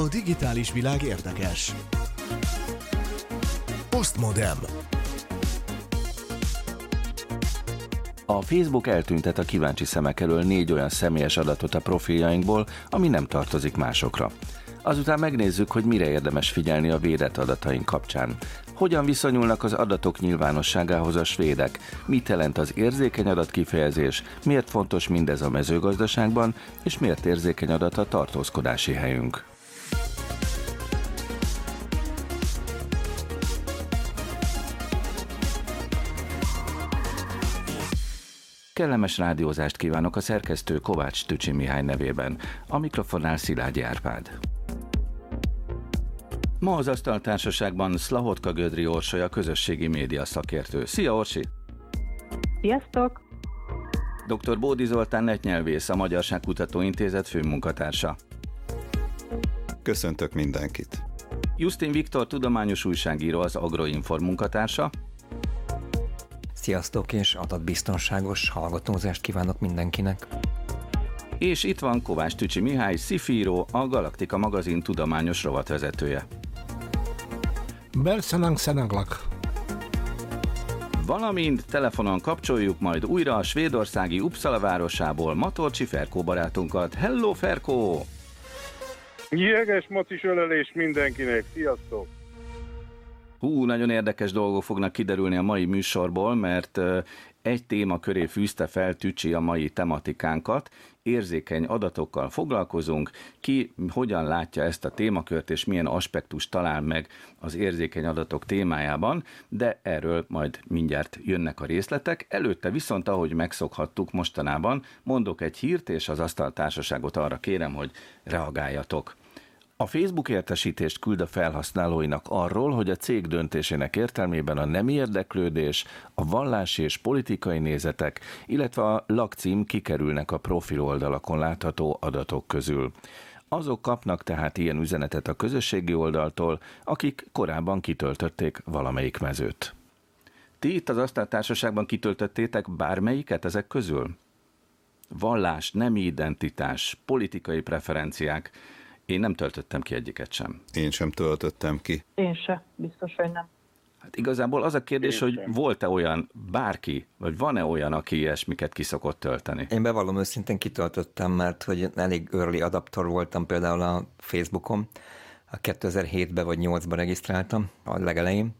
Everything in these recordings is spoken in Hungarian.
A digitális világ érdekes. Postmodem. A Facebook eltüntet a kíváncsi szemek elől négy olyan személyes adatot a profiljainkból, ami nem tartozik másokra. Azután megnézzük, hogy mire érdemes figyelni a védett adataink kapcsán. Hogyan viszonyulnak az adatok nyilvánosságához a svédek? Mit jelent az érzékeny adat kifejezés? Miért fontos mindez a mezőgazdaságban? És miért érzékeny adat a tartózkodási helyünk? Kellemes rádiózást kívánok a szerkesztő Kovács Tücsi Mihály nevében, a mikrofonnál Szilágyi Árpád. Ma az asztaltársaságban Szlahotka Gödri Orsolya közösségi média szakértő. Szia Orsi! Sziasztok! Dr. Bódi Zoltán netnyelvész, a Magyarságkutató Intézet főmunkatársa. Köszöntök mindenkit! Justin Viktor tudományos újságíró, az Agroinform munkatársa. Sziasztok, és adatbiztonságos hallgatózást kívánok mindenkinek! És itt van Kovács Tücsi Mihály, szifíró, a Galaktika magazin tudományos rovatvezetője. Belsenang Szenaglak. Valamint telefonon kapcsoljuk majd újra a svédországi Uppsala városából Matolcsi Ferkó barátunkat. Hello Ferkó! Jeges macis ölelés mindenkinek, sziasztok! Hú, nagyon érdekes dolgok fognak kiderülni a mai műsorból, mert egy téma köré fűzte fel Tücsi a mai tematikánkat, érzékeny adatokkal foglalkozunk, ki hogyan látja ezt a témakört, és milyen aspektus talál meg az érzékeny adatok témájában, de erről majd mindjárt jönnek a részletek. Előtte viszont, ahogy megszokhattuk mostanában, mondok egy hírt, és az asztaltársaságot arra kérem, hogy reagáljatok. A Facebook értesítést küld a felhasználóinak arról, hogy a cég döntésének értelmében a nem érdeklődés, a vallási és politikai nézetek, illetve a lakcím kikerülnek a profil oldalakon látható adatok közül. Azok kapnak tehát ilyen üzenetet a közösségi oldaltól, akik korábban kitöltötték valamelyik mezőt. Ti itt az asztaltársaságban kitöltöttétek bármelyiket ezek közül? Vallás, nemi identitás, politikai preferenciák, én nem töltöttem ki egyiket sem. Én sem töltöttem ki. Én se, biztos, hogy nem. Hát igazából az a kérdés, Én hogy volt-e olyan bárki, vagy van-e olyan, aki ilyesmiket ki szokott tölteni? Én bevallom őszintén kitöltöttem, mert hogy elég early adapter voltam például a Facebookon. A 2007-ben vagy 8-ban regisztráltam a legelején,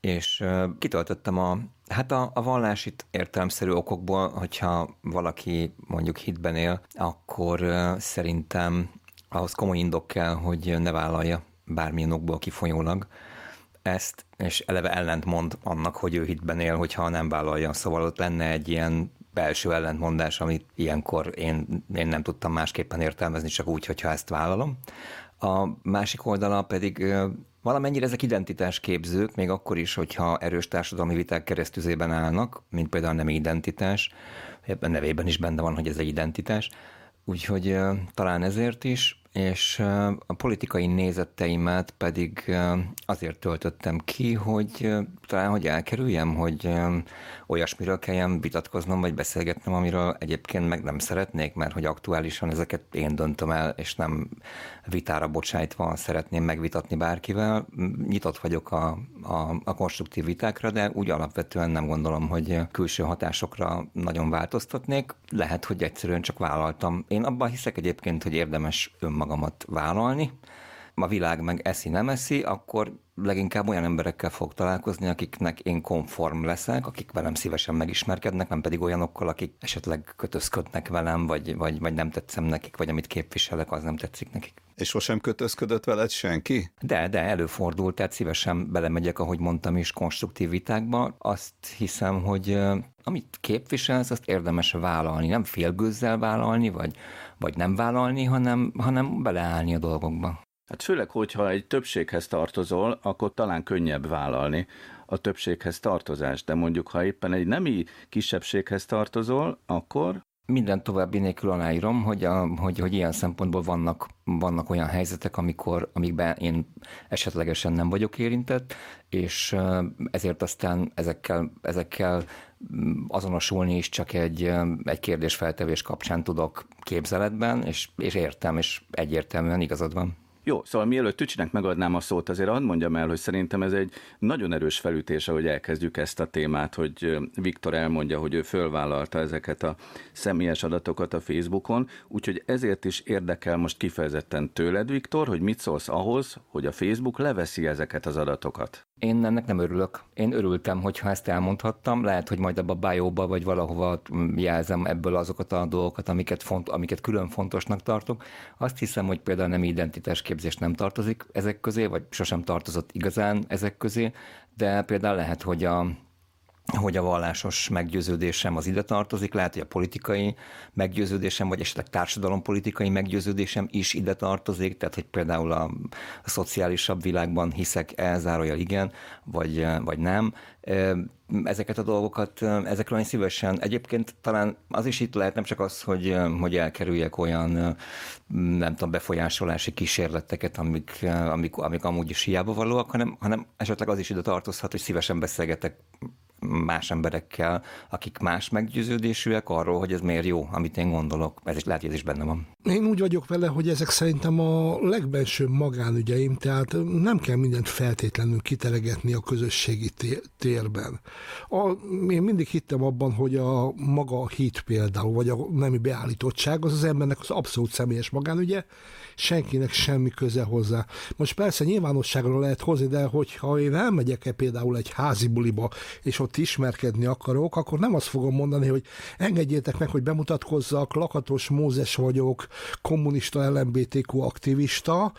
és kitöltöttem a, hát a, a vallásit értelemszerű okokból, hogyha valaki mondjuk hitben él, akkor szerintem ahhoz komoly indok kell, hogy ne vállalja bármilyen okból kifolyólag ezt, és eleve ellent mond annak, hogy ő hitben él, hogyha nem vállalja. Szóval ott lenne egy ilyen belső ellentmondás, amit ilyenkor én, én nem tudtam másképpen értelmezni, csak úgy, hogyha ezt vállalom. A másik oldala pedig valamennyire ezek identitásképzők, még akkor is, hogyha erős társadalmi viták keresztüzében állnak, mint például nem identitás, ebben nevében is benne van, hogy ez egy identitás, úgyhogy talán ezért is, és a politikai nézeteimet pedig azért töltöttem ki, hogy talán, hogy elkerüljem, hogy olyasmiről kelljen vitatkoznom, vagy beszélgetnem, amiről egyébként meg nem szeretnék, mert hogy aktuálisan ezeket én döntöm el, és nem vitára bocsájtva szeretném megvitatni bárkivel. Nyitott vagyok a, a, a konstruktív vitákra, de úgy alapvetően nem gondolom, hogy külső hatásokra nagyon változtatnék. Lehet, hogy egyszerűen csak vállaltam. Én abban hiszek egyébként, hogy érdemes önmagamat vállalni, a világ meg eszi, nem eszi, akkor leginkább olyan emberekkel fog találkozni, akiknek én konform leszek, akik velem szívesen megismerkednek, nem pedig olyanokkal, akik esetleg kötözködnek velem, vagy, vagy, vagy nem tetszem nekik, vagy amit képviselek, az nem tetszik nekik. És sosem kötözködött veled senki? De, de előfordult, tehát szívesen belemegyek, ahogy mondtam is, konstruktív vitákba. Azt hiszem, hogy amit képviselsz, azt érdemes vállalni, nem félgőzzel vállalni, vagy, vagy nem vállalni, hanem, hanem beleállni a dolgokba. Hát főleg, hogyha egy többséghez tartozol, akkor talán könnyebb vállalni a többséghez tartozást, de mondjuk, ha éppen egy nemi kisebbséghez tartozol, akkor minden további nélkül aláírom, hogy, a, hogy, hogy ilyen szempontból vannak, vannak olyan helyzetek, amikor, amikben én esetlegesen nem vagyok érintett, és ezért aztán ezekkel, ezekkel azonosulni is csak egy, egy kérdésfeltevés kapcsán tudok képzeletben, és, és értem, és egyértelműen igazad van. Jó, szóval mielőtt Tücsinek megadnám a szót, azért hadd mondjam el, hogy szerintem ez egy nagyon erős felütés, hogy elkezdjük ezt a témát, hogy Viktor elmondja, hogy ő fölvállalta ezeket a személyes adatokat a Facebookon, úgyhogy ezért is érdekel most kifejezetten tőled, Viktor, hogy mit szólsz ahhoz, hogy a Facebook leveszi ezeket az adatokat. Én ennek nem örülök. Én örültem, hogyha ezt elmondhattam. Lehet, hogy majd abba a bio vagy valahova jelzem ebből azokat a dolgokat, amiket, font, amiket külön fontosnak tartok. Azt hiszem, hogy például nem identitásképzés nem tartozik ezek közé, vagy sosem tartozott igazán ezek közé, de például lehet, hogy a hogy a vallásos meggyőződésem az ide tartozik, lehet, hogy a politikai meggyőződésem, vagy esetleg társadalompolitikai meggyőződésem is ide tartozik, tehát hogy például a, a szociálisabb világban hiszek elzárója igen, vagy, vagy nem. Ezeket a dolgokat, ezekről én szívesen, egyébként talán az is itt lehet, nem csak az, hogy, hogy elkerüljek olyan, nem tudom, befolyásolási kísérleteket, amik, amik, amik amúgy is hiába valóak, hanem, hanem esetleg az is ide tartozhat, hogy szívesen beszélgetek más emberekkel, akik más meggyőződésűek arról, hogy ez miért jó, amit én gondolok. Ez is lehet, hogy ez is benne van. Én úgy vagyok vele, hogy ezek szerintem a legbensőbb magánügyeim, tehát nem kell mindent feltétlenül kitelegetni a közösségi térben. A, én mindig hittem abban, hogy a maga a hit például, vagy a nemi beállítottság az az embernek az abszolút személyes magánügye, senkinek semmi köze hozzá. Most persze nyilvánosságra lehet hozni, de hogyha én elmegyek-e például egy házi buliba, és ott ismerkedni akarok, akkor nem azt fogom mondani, hogy engedjétek meg, hogy bemutatkozzak, Lakatos Mózes vagyok, kommunista LMBTQ aktivista,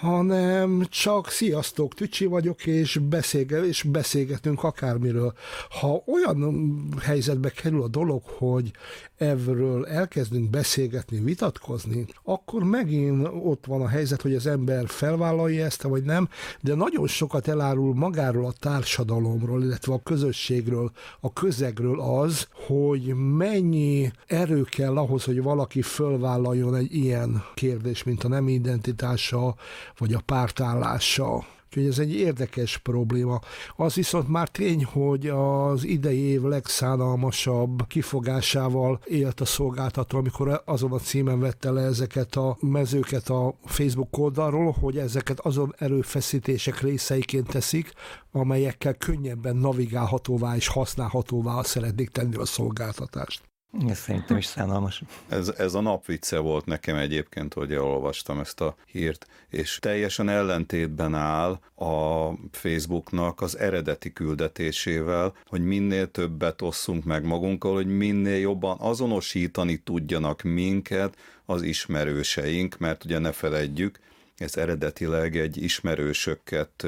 hanem csak sziasztok, Tücsi vagyok, és, beszélge, és beszélgetünk akármiről. Ha olyan helyzetbe kerül a dolog, hogy erről elkezdünk beszélgetni, vitatkozni, akkor megint ott van a helyzet, hogy az ember felvállalja ezt, vagy nem, de nagyon sokat elárul magáról a társadalomról, illetve a közösségről, a közegről az, hogy mennyi erő kell ahhoz, hogy valaki fölvállaljon egy ilyen kérdés, mint a nem identitása, vagy a pártállása. Úgyhogy ez egy érdekes probléma. Az viszont már tény, hogy az idei év legszánalmasabb kifogásával élt a szolgáltató, amikor azon a címen vette le ezeket a mezőket a Facebook oldalról, hogy ezeket azon erőfeszítések részeiként teszik, amelyekkel könnyebben navigálhatóvá és használhatóvá szeretnék tenni a szolgáltatást. Ez szerintem is szánalmas. Ez, ez a napvicce volt nekem egyébként, hogy olvastam ezt a hírt, és teljesen ellentétben áll a Facebooknak az eredeti küldetésével, hogy minél többet osszunk meg magunkkal, hogy minél jobban azonosítani tudjanak minket az ismerőseink, mert ugye ne feledjük, ez eredetileg egy ismerősöket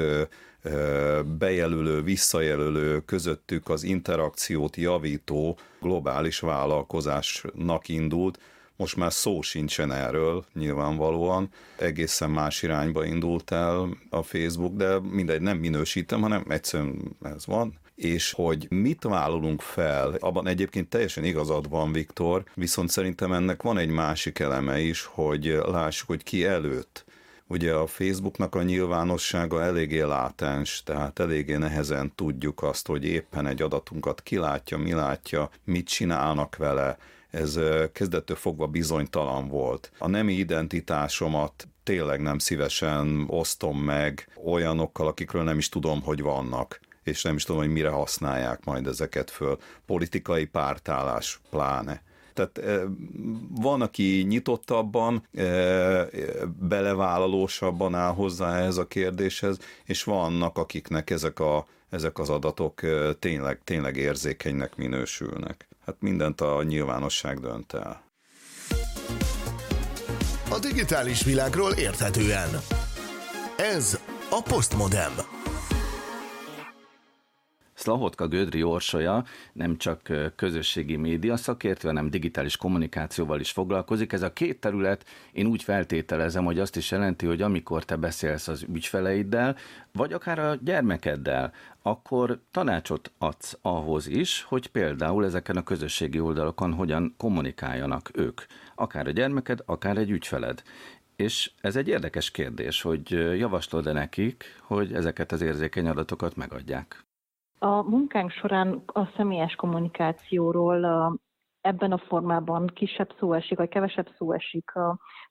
bejelölő, visszajelölő, közöttük az interakciót javító globális vállalkozásnak indult, most már szó sincsen erről, nyilvánvalóan. Egészen más irányba indult el a Facebook, de mindegy, nem minősítem, hanem egyszerűen ez van. És hogy mit vállalunk fel, abban egyébként teljesen igazad van, Viktor, viszont szerintem ennek van egy másik eleme is, hogy lássuk, hogy ki előtt Ugye a Facebooknak a nyilvánossága eléggé látens, tehát eléggé nehezen tudjuk azt, hogy éppen egy adatunkat kilátja, mi látja, mit csinálnak vele, ez kezdettől fogva bizonytalan volt. A nemi identitásomat tényleg nem szívesen osztom meg olyanokkal, akikről nem is tudom, hogy vannak és nem is tudom, hogy mire használják majd ezeket föl. Politikai pártállás pláne. Tehát van, aki nyitottabban, belevállalósabban áll hozzá ehhez a kérdéshez, és vannak, akiknek ezek, a, ezek az adatok tényleg, tényleg érzékenynek minősülnek. Hát mindent a nyilvánosság dönt el. A digitális világról érthetően. Ez a Postmodem. Szlahotka Gödri Orsolya nem csak közösségi média szakértő, hanem digitális kommunikációval is foglalkozik. Ez a két terület, én úgy feltételezem, hogy azt is jelenti, hogy amikor te beszélsz az ügyfeleiddel, vagy akár a gyermekeddel, akkor tanácsot adsz ahhoz is, hogy például ezeken a közösségi oldalokon hogyan kommunikáljanak ők. Akár a gyermeked, akár egy ügyfeled. És ez egy érdekes kérdés, hogy javaslod-e nekik, hogy ezeket az érzékeny adatokat megadják? A munkánk során a személyes kommunikációról ebben a formában kisebb szó esik, vagy kevesebb szó esik,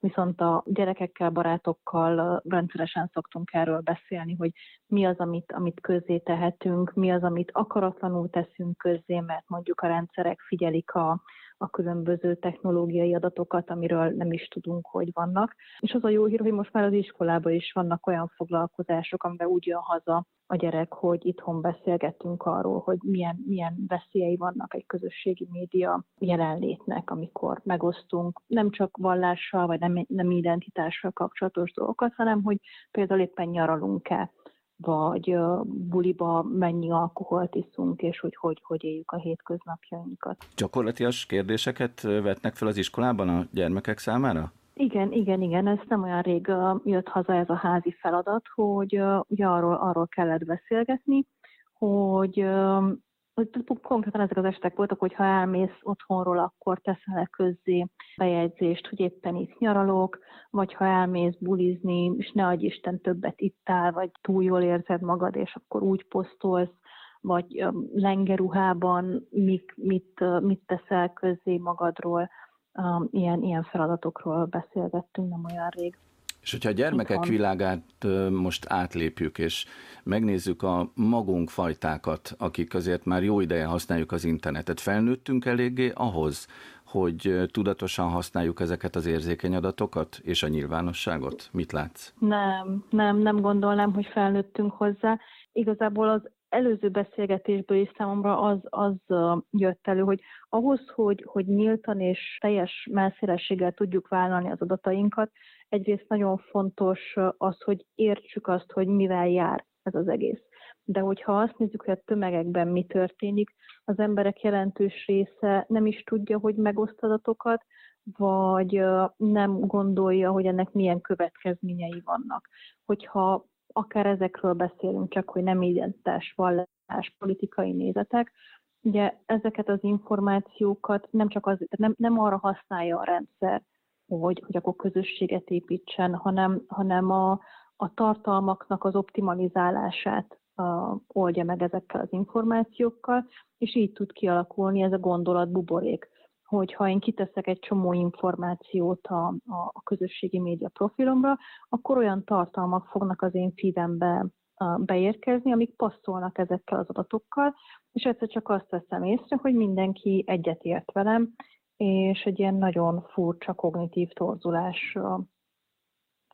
viszont a gyerekekkel, barátokkal rendszeresen szoktunk erről beszélni, hogy mi az, amit, amit közzé tehetünk, mi az, amit akaratlanul teszünk közzé, mert mondjuk a rendszerek figyelik a, a különböző technológiai adatokat, amiről nem is tudunk, hogy vannak. És az a jó hír, hogy most már az iskolában is vannak olyan foglalkozások, amiben úgy jön haza a gyerek, hogy itthon beszélgetünk arról, hogy milyen, milyen veszélyei vannak egy közösségi média jelenlétnek, amikor megosztunk nem csak vallással vagy nem, nem identitással kapcsolatos dolgokat, hanem hogy például éppen nyaralunk-e, vagy buliba mennyi alkoholt iszunk, és hogy hogy, hogy éljük a hétköznapjainkat. Gyakorlatilag kérdéseket vetnek fel az iskolában a gyermekek számára? Igen, igen, igen, ez nem olyan rég jött haza ez a házi feladat, hogy ugye arról, arról kellett beszélgetni, hogy hogy konkrétan ezek az estek voltak, hogy ha elmész otthonról, akkor teszel közzé bejegyzést, hogy éppen itt nyaralok, vagy ha elmész bulizni, és ne adj Isten többet ittál, vagy túl jól érzed magad, és akkor úgy posztolsz, vagy lengeruhában mit, mit, mit teszel közzé magadról, ilyen, ilyen feladatokról beszélgettünk nem olyan rég. És hogyha a gyermekek világát most átlépjük, és megnézzük a magunk fajtákat, akik azért már jó ideje használjuk az internetet, felnőttünk eléggé ahhoz, hogy tudatosan használjuk ezeket az érzékeny adatokat és a nyilvánosságot? Mit látsz? Nem, nem, nem gondolnám, hogy felnőttünk hozzá. Igazából az előző beszélgetésből is számomra az, az jött elő, hogy ahhoz, hogy, hogy nyíltan és teljes melszélességgel tudjuk vállalni az adatainkat, egyrészt nagyon fontos az, hogy értsük azt, hogy mivel jár ez az egész. De hogyha azt nézzük, hogy a tömegekben mi történik, az emberek jelentős része nem is tudja, hogy megoszt adatokat, vagy nem gondolja, hogy ennek milyen következményei vannak. Hogyha akár ezekről beszélünk, csak hogy nem identitás, vallás, politikai nézetek, ugye ezeket az információkat nem csak az, nem, nem arra használja a rendszer, hogy, hogy akkor közösséget építsen, hanem, hanem a, a tartalmaknak az optimalizálását uh, oldja meg ezekkel az információkkal, és így tud kialakulni ez a gondolat hogy ha én kiteszek egy csomó információt a, a, a közösségi média profilomra, akkor olyan tartalmak fognak az én feedembe beérkezni, amik passzolnak ezekkel az adatokkal, és egyszer csak azt veszem észre, hogy mindenki egyetért velem, és egy ilyen nagyon furcsa kognitív torzulás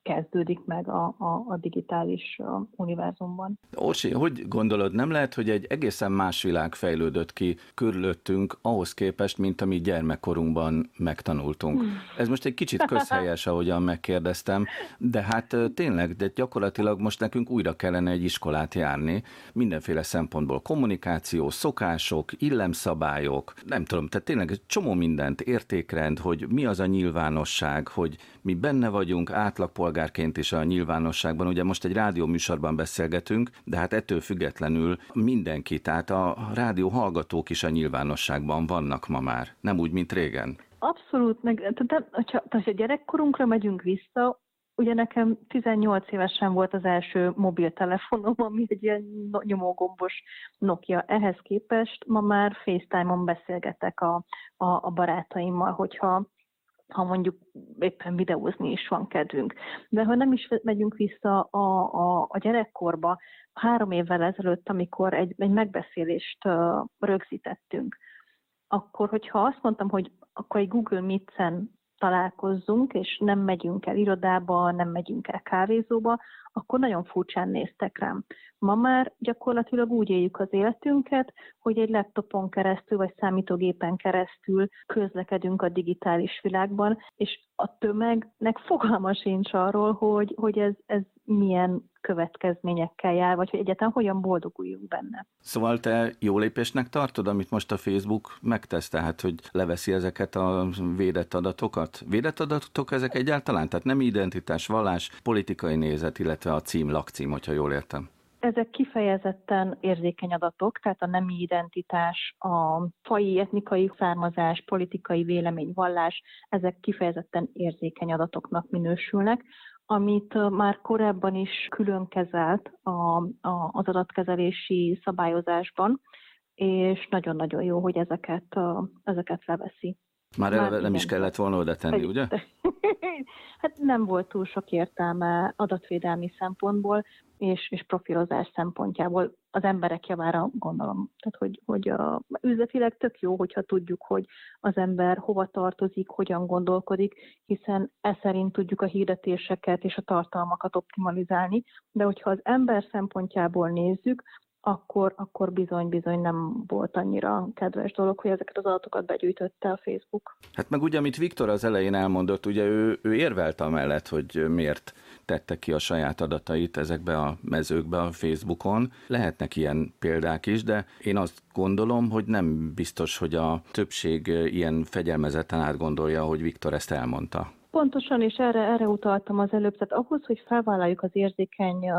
kezdődik meg a, a, a digitális univerzumban. Orsi, hogy gondolod, nem lehet, hogy egy egészen más világ fejlődött ki körülöttünk ahhoz képest, mint ami gyermekkorunkban megtanultunk? Hmm. Ez most egy kicsit közhelyes, ahogyan megkérdeztem, de hát tényleg, de gyakorlatilag most nekünk újra kellene egy iskolát járni, mindenféle szempontból kommunikáció, szokások, illemszabályok, nem tudom, tehát tényleg csomó mindent, értékrend, hogy mi az a nyilvánosság, hogy mi benne vagyunk átlagpolgárok, polgárként is a nyilvánosságban. Ugye most egy rádió műsorban beszélgetünk, de hát ettől függetlenül mindenki, tehát a rádió hallgatók is a nyilvánosságban vannak ma már, nem úgy, mint régen. Abszolút, meg tehát, ha, ha gyerekkorunkra megyünk vissza, ugye nekem 18 évesen volt az első mobiltelefonom, ami egy ilyen nyomógombos Nokia. Ehhez képest ma már FaceTime-on beszélgetek a, a, a barátaimmal, hogyha ha mondjuk éppen videózni is van kedvünk. De ha nem is megyünk vissza a, a, a gyerekkorba, három évvel ezelőtt, amikor egy, egy megbeszélést uh, rögzítettünk, akkor, hogyha azt mondtam, hogy akkor egy Google Meet-en találkozzunk, és nem megyünk el irodába, nem megyünk el kávézóba, akkor nagyon furcsán néztek rám. Ma már gyakorlatilag úgy éljük az életünket, hogy egy laptopon keresztül vagy számítógépen keresztül közlekedünk a digitális világban, és a tömegnek fogalma sincs arról, hogy, hogy ez, ez milyen következményekkel jár, vagy hogy egyáltalán hogyan boldoguljunk benne. Szóval te jó lépésnek tartod, amit most a Facebook megtesz, tehát hogy leveszi ezeket a védett adatokat? Védett adatok ezek egyáltalán? Tehát nem identitás, vallás, politikai nézet, illetve a cím, lakcím, hogyha jól értem. Ezek kifejezetten érzékeny adatok, tehát a nemi identitás, a fai, etnikai származás, politikai vélemény, vallás, ezek kifejezetten érzékeny adatoknak minősülnek amit már korábban is külön kezelt a, a, az adatkezelési szabályozásban, és nagyon-nagyon jó, hogy ezeket, ezeket leveszi. Már eleve nem is kellett volna oda tenni, ugye? hát nem volt túl sok értelme adatvédelmi szempontból, és, és profilozás szempontjából az emberek javára gondolom. Tehát, hogy, hogy a, üzletileg tök jó, hogyha tudjuk, hogy az ember hova tartozik, hogyan gondolkodik, hiszen e szerint tudjuk a hirdetéseket és a tartalmakat optimalizálni, de hogyha az ember szempontjából nézzük, akkor, akkor bizony-bizony nem volt annyira kedves dolog, hogy ezeket az adatokat begyűjtötte a Facebook. Hát meg ugye, amit Viktor az elején elmondott, ugye ő, ő érvelt amellett, hogy miért tette ki a saját adatait ezekbe a mezőkbe a Facebookon. Lehetnek ilyen példák is, de én azt gondolom, hogy nem biztos, hogy a többség ilyen fegyelmezetten átgondolja, hogy Viktor ezt elmondta. Pontosan, és erre, erre utaltam az előbb, tehát ahhoz, hogy felvállaljuk az érzékeny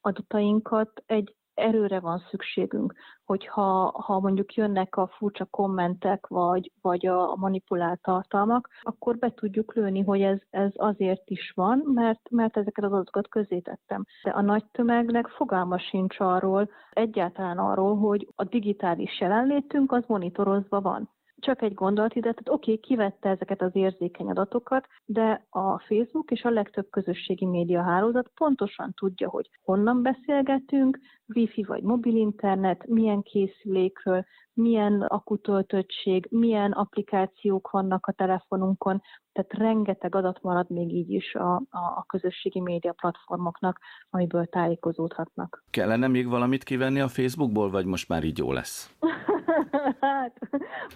adatainkat, egy erőre van szükségünk, hogyha ha mondjuk jönnek a furcsa kommentek, vagy, vagy a manipulált tartalmak, akkor be tudjuk lőni, hogy ez, ez azért is van, mert, mert ezeket az adatokat tettem. De a nagy tömegnek fogalma sincs arról, egyáltalán arról, hogy a digitális jelenlétünk az monitorozva van csak egy gondolat ide, tehát oké, okay, kivette ezeket az érzékeny adatokat, de a Facebook és a legtöbb közösségi média hálózat pontosan tudja, hogy honnan beszélgetünk, wifi vagy mobil internet, milyen készülékről, milyen akutöltöttség, milyen applikációk vannak a telefonunkon, tehát rengeteg adat marad még így is a, a, a közösségi média platformoknak, amiből tájékozódhatnak. Kellene még valamit kivenni a Facebookból, vagy most már így jó lesz? hát,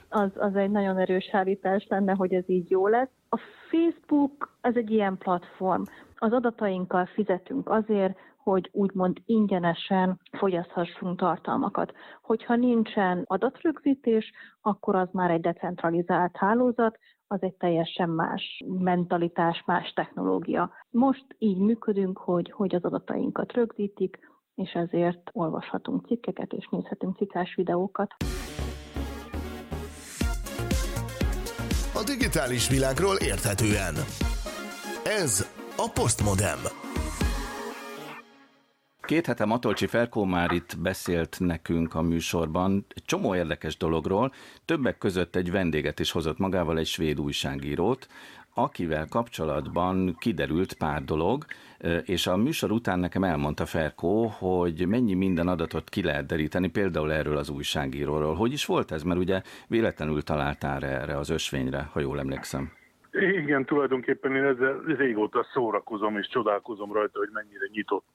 az, az egy nagyon erős állítás lenne, hogy ez így jó lesz. A Facebook ez egy ilyen platform. Az adatainkkal fizetünk azért, hogy úgymond ingyenesen fogyaszthassunk tartalmakat. Hogyha nincsen adatrögzítés, akkor az már egy decentralizált hálózat, az egy teljesen más mentalitás, más technológia. Most így működünk, hogy, hogy az adatainkat rögzítik, és ezért olvashatunk cikkeket és nézhetünk cikás videókat. Digitális világról érthetően. Ez a Postmodem. Két hete Matolcsi Ferkó már itt beszélt nekünk a műsorban egy csomó érdekes dologról, többek között egy vendéget is hozott magával, egy svéd újságírót, akivel kapcsolatban kiderült pár dolog, és a műsor után nekem elmondta Ferkó, hogy mennyi minden adatot ki lehet deríteni, például erről az újságíróról. Hogy is volt ez? Mert ugye véletlenül találtál erre az ösvényre, ha jól emlékszem. Igen, tulajdonképpen én ezzel régóta szórakozom és csodálkozom rajta, hogy mennyire nyitott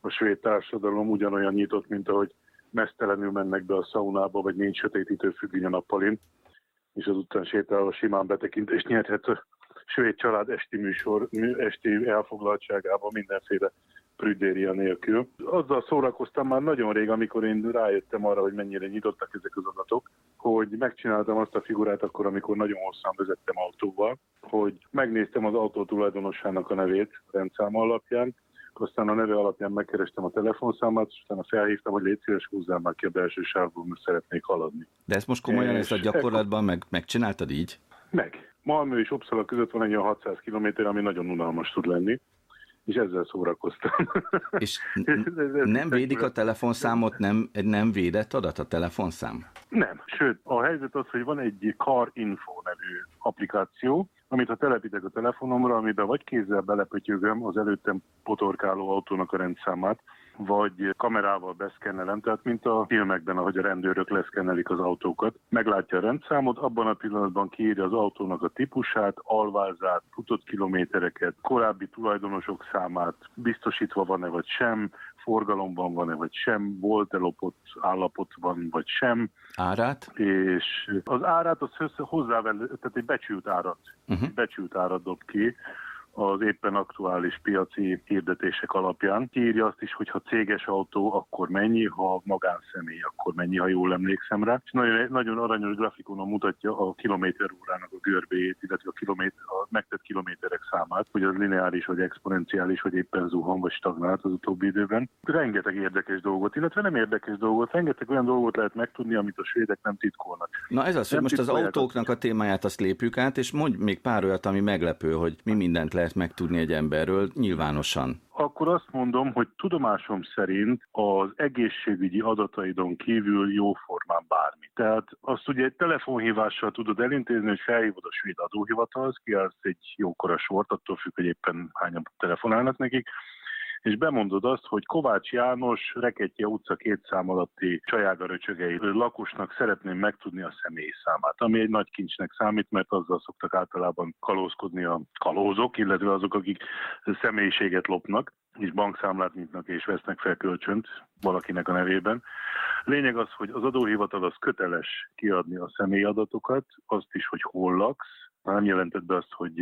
a svéd társadalom, ugyanolyan nyitott, mint ahogy mesztelenül mennek be a szaunába, vagy nincs sötétítő függöny a nappalin, és azután sétálva simán betekintést nyerhet svéd család esti műsor, esti elfoglaltságában mindenféle prüdéria nélkül. Azzal szórakoztam már nagyon rég, amikor én rájöttem arra, hogy mennyire nyitottak ezek az adatok, hogy megcsináltam azt a figurát akkor, amikor nagyon hosszan vezettem autóval, hogy megnéztem az autó tulajdonosának a nevét rendszám alapján, aztán a neve alapján megkerestem a telefonszámát, és utána felhívtam, hogy légy szíves, húzzál már ki a belső sávból, mert szeretnék haladni. De ezt most komolyan, és ezt a gyakorlatban meg, megcsináltad így? Meg. Malmö és Uppsala között van egy olyan 600 km, ami nagyon unalmas tud lenni és ezzel szórakoztam. És nem védik a telefonszámot, nem, nem védett adat a telefonszám? Nem, sőt, a helyzet az, hogy van egy Car Info nevű applikáció, amit ha telepítek a telefonomra, amiben vagy kézzel belepötyögöm az előttem potorkáló autónak a rendszámát, vagy kamerával beszkennelem, tehát mint a filmekben, ahogy a rendőrök leszkennelik az autókat. Meglátja a rendszámot, abban a pillanatban kiírja az autónak a típusát, alvázát, futott kilométereket, korábbi tulajdonosok számát, biztosítva van-e vagy sem, forgalomban van-e vagy sem, volt-e lopott állapotban vagy sem. Árát? És az árát az hozzável, tehát egy becsült árat, uh-huh. becsült árat dob ki, az éppen aktuális piaci hirdetések alapján. Kiírja azt is, hogy ha céges autó, akkor mennyi, ha magánszemély, akkor mennyi, ha jól emlékszem rá. És nagyon, nagyon aranyos grafikonon mutatja a kilométer órának a görbéjét, illetve a, kilométer, a megtett kilométerek számát, hogy az lineáris, vagy exponenciális, vagy éppen zuhan, vagy stagnált az utóbbi időben. Rengeteg érdekes dolgot, illetve nem érdekes dolgot, rengeteg olyan dolgot lehet megtudni, amit a svédek nem titkolnak. Na ez az, hogy most az autóknak a témáját azt lépjük át, és mondj még pár olyat, ami meglepő, hogy mi mindent lehet lehet megtudni egy emberről nyilvánosan? Akkor azt mondom, hogy tudomásom szerint az egészségügyi adataidon kívül jóformán bármi. Tehát azt ugye egy telefonhívással tudod elintézni, hogy felhívod a svéd adóhivatalhoz, kiállsz egy jókora sort, attól függ, hogy éppen hányan telefonálnak nekik, és bemondod azt, hogy Kovács János, Reketje utca két szám alatti csajágaröcsögei lakosnak szeretném megtudni a számát, ami egy nagy kincsnek számít, mert azzal szoktak általában kalózkodni a kalózok, illetve azok, akik személyiséget lopnak, és bankszámlát nyitnak és vesznek fel kölcsönt valakinek a nevében. Lényeg az, hogy az adóhivatal az köteles kiadni a személyadatokat, azt is, hogy hol laksz, nem jelentett be azt, hogy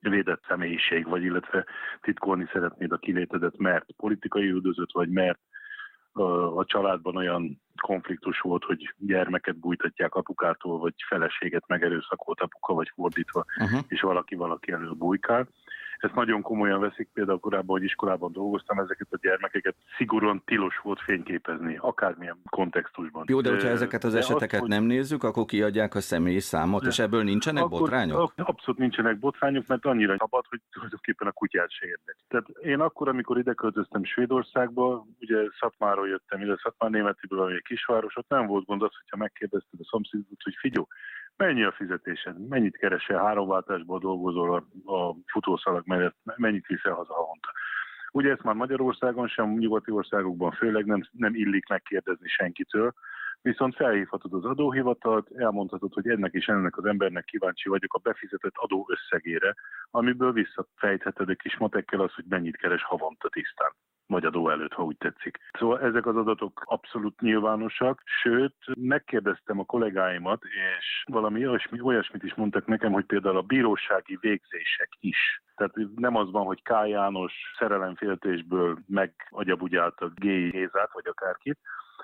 védett személyiség vagy, illetve titkolni szeretnéd a kilétedet, mert politikai üldözött, vagy mert a családban olyan konfliktus volt, hogy gyermeket bújtatják apukától, vagy feleséget megerőszakolt apuka, vagy fordítva, uh-huh. és valaki valaki elől bujkál ezt nagyon komolyan veszik, például korábban, hogy iskolában dolgoztam, ezeket a gyermekeket szigorúan tilos volt fényképezni, akármilyen kontextusban. Jó, de hogyha ezeket az eseteket az, nem nézzük, akkor kiadják a személyi számot, és ebből nincsenek akkor, botrányok? Abszolút nincsenek botrányok, mert annyira szabad, hogy tulajdonképpen a kutyát se érdek. Tehát én akkor, amikor ide költöztem Svédországba, ugye Szatmáról jöttem ide, Szatmár németiből, ami egy kisváros, ott nem volt gond az, hogyha megkérdezted a szomszédot, hogy figyelj, Mennyi a fizetésed? Mennyit keresel? Három váltásból dolgozol a, a futószalag mellett? Mennyit viszel haza havonta? Ugye ezt már Magyarországon sem, nyugati országokban főleg nem, nem illik megkérdezni senkitől, viszont felhívhatod az adóhivatalt, elmondhatod, hogy ennek és ennek az embernek kíváncsi vagyok a befizetett adó összegére, amiből visszafejtheted egy kis matekkel az, hogy mennyit keres havonta tisztán vagy adó előtt, ha úgy tetszik. Szóval ezek az adatok abszolút nyilvánosak, sőt, megkérdeztem a kollégáimat, és valami olyasmi, olyasmit is mondtak nekem, hogy például a bírósági végzések is tehát nem az van, hogy K. János szerelemféltésből megagyabudjált G. Gézát, vagy akárkit,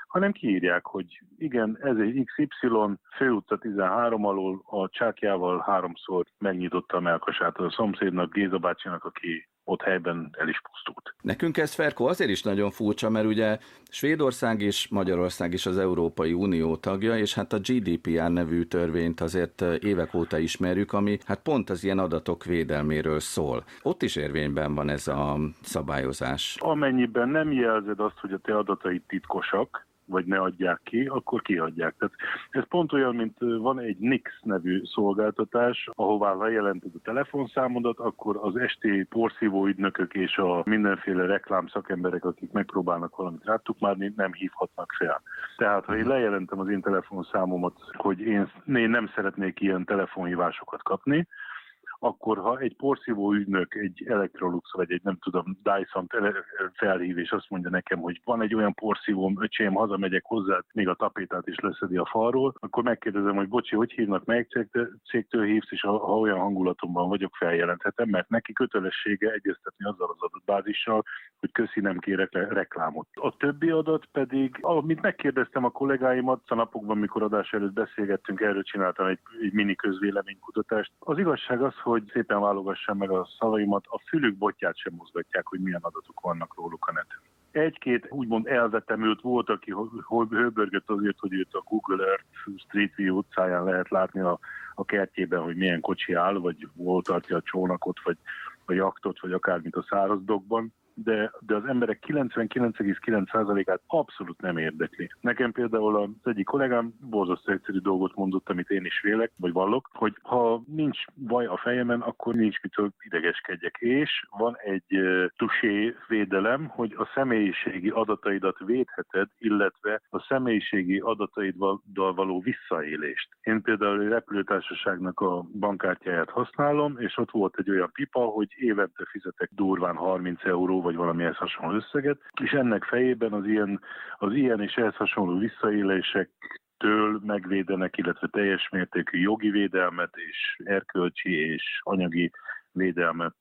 hanem kiírják, hogy igen, ez egy XY, főutca 13 alól a csákjával háromszor megnyitotta a melkasát a szomszédnak, Géza bácsinak, aki ott helyben el is pusztult. Nekünk ez, Ferko, azért is nagyon furcsa, mert ugye Svédország és Magyarország is az Európai Unió tagja, és hát a GDPR nevű törvényt azért évek óta ismerjük, ami hát pont az ilyen adatok védelméről szól. Ott is érvényben van ez a szabályozás. Amennyiben nem jelzed azt, hogy a te adataid titkosak, vagy ne adják ki, akkor kiadják. Tehát ez pont olyan, mint van egy Nix nevű szolgáltatás, ahová lejelented a telefonszámodat, akkor az esti porszívó ügynökök és a mindenféle reklám szakemberek, akik megpróbálnak valamit rátuk már nem hívhatnak fel. Tehát, ha én lejelentem az én telefonszámomat, hogy én, én nem szeretnék ilyen telefonhívásokat kapni, akkor ha egy porszívó ügynök, egy Electrolux, vagy egy nem tudom, Dyson felhív, és azt mondja nekem, hogy van egy olyan porszívóm, öcsém, hazamegyek hozzá, még a tapétát is leszedi a falról, akkor megkérdezem, hogy bocsi, hogy hívnak, melyik cégtől, hívsz, és ha, ha olyan hangulatomban vagyok, feljelenthetem, mert neki kötelessége egyeztetni azzal az adatbázissal, hogy köszi, nem kérek le reklámot. A többi adat pedig, amit megkérdeztem a kollégáimat, a napokban, mikor adás előtt beszélgettünk, erről csináltam egy, egy mini közvéleménykutatást. Az igazság az, hogy szépen válogassam meg a szavaimat, a fülük botját sem mozgatják, hogy milyen adatok vannak róluk a neten. Egy-két úgymond elvetemült volt, aki hőbörgött azért, hogy őt a Google Earth Street View utcáján lehet látni a, a kertjében, hogy milyen kocsi áll, vagy hol tartja a csónakot, vagy a jaktot, vagy akármit a szárazdokban de, de az emberek 99,9%-át abszolút nem érdekli. Nekem például az egyik kollégám borzasztó egyszerű dolgot mondott, amit én is vélek, vagy vallok, hogy ha nincs vaj a fejemen, akkor nincs mitől idegeskedjek. És van egy uh, tusé védelem, hogy a személyiségi adataidat védheted, illetve a személyiségi adataiddal való visszaélést. Én például egy repülőtársaságnak a bankkártyáját használom, és ott volt egy olyan pipa, hogy évente fizetek durván 30 euró vagy valami ehhez hasonló összeget, és ennek fejében az ilyen, az ilyen és ehhez hasonló visszaélések től megvédenek, illetve teljes mértékű jogi védelmet és erkölcsi és anyagi védelmet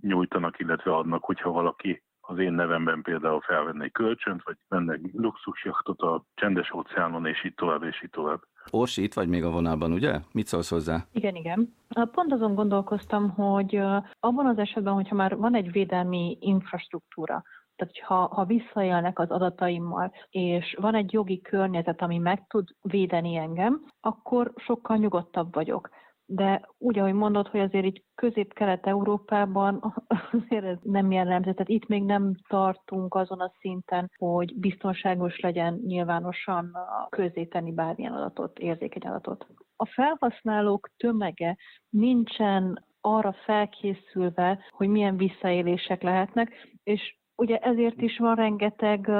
nyújtanak, illetve adnak, hogyha valaki az én nevemben például felvenni kölcsönt, vagy venne egy luxusjachtot a csendes óceánon, és így tovább, és így tovább. Orsi, itt vagy még a vonalban, ugye? Mit szólsz hozzá? Igen, igen. Pont azon gondolkoztam, hogy abban az esetben, hogyha már van egy védelmi infrastruktúra, tehát ha, ha visszaélnek az adataimmal, és van egy jogi környezet, ami meg tud védeni engem, akkor sokkal nyugodtabb vagyok de úgy, ahogy mondod, hogy azért így közép-kelet-európában azért ez nem jellemző. Tehát itt még nem tartunk azon a szinten, hogy biztonságos legyen nyilvánosan közzétenni bármilyen adatot, érzékeny adatot. A felhasználók tömege nincsen arra felkészülve, hogy milyen visszaélések lehetnek, és ugye ezért is van rengeteg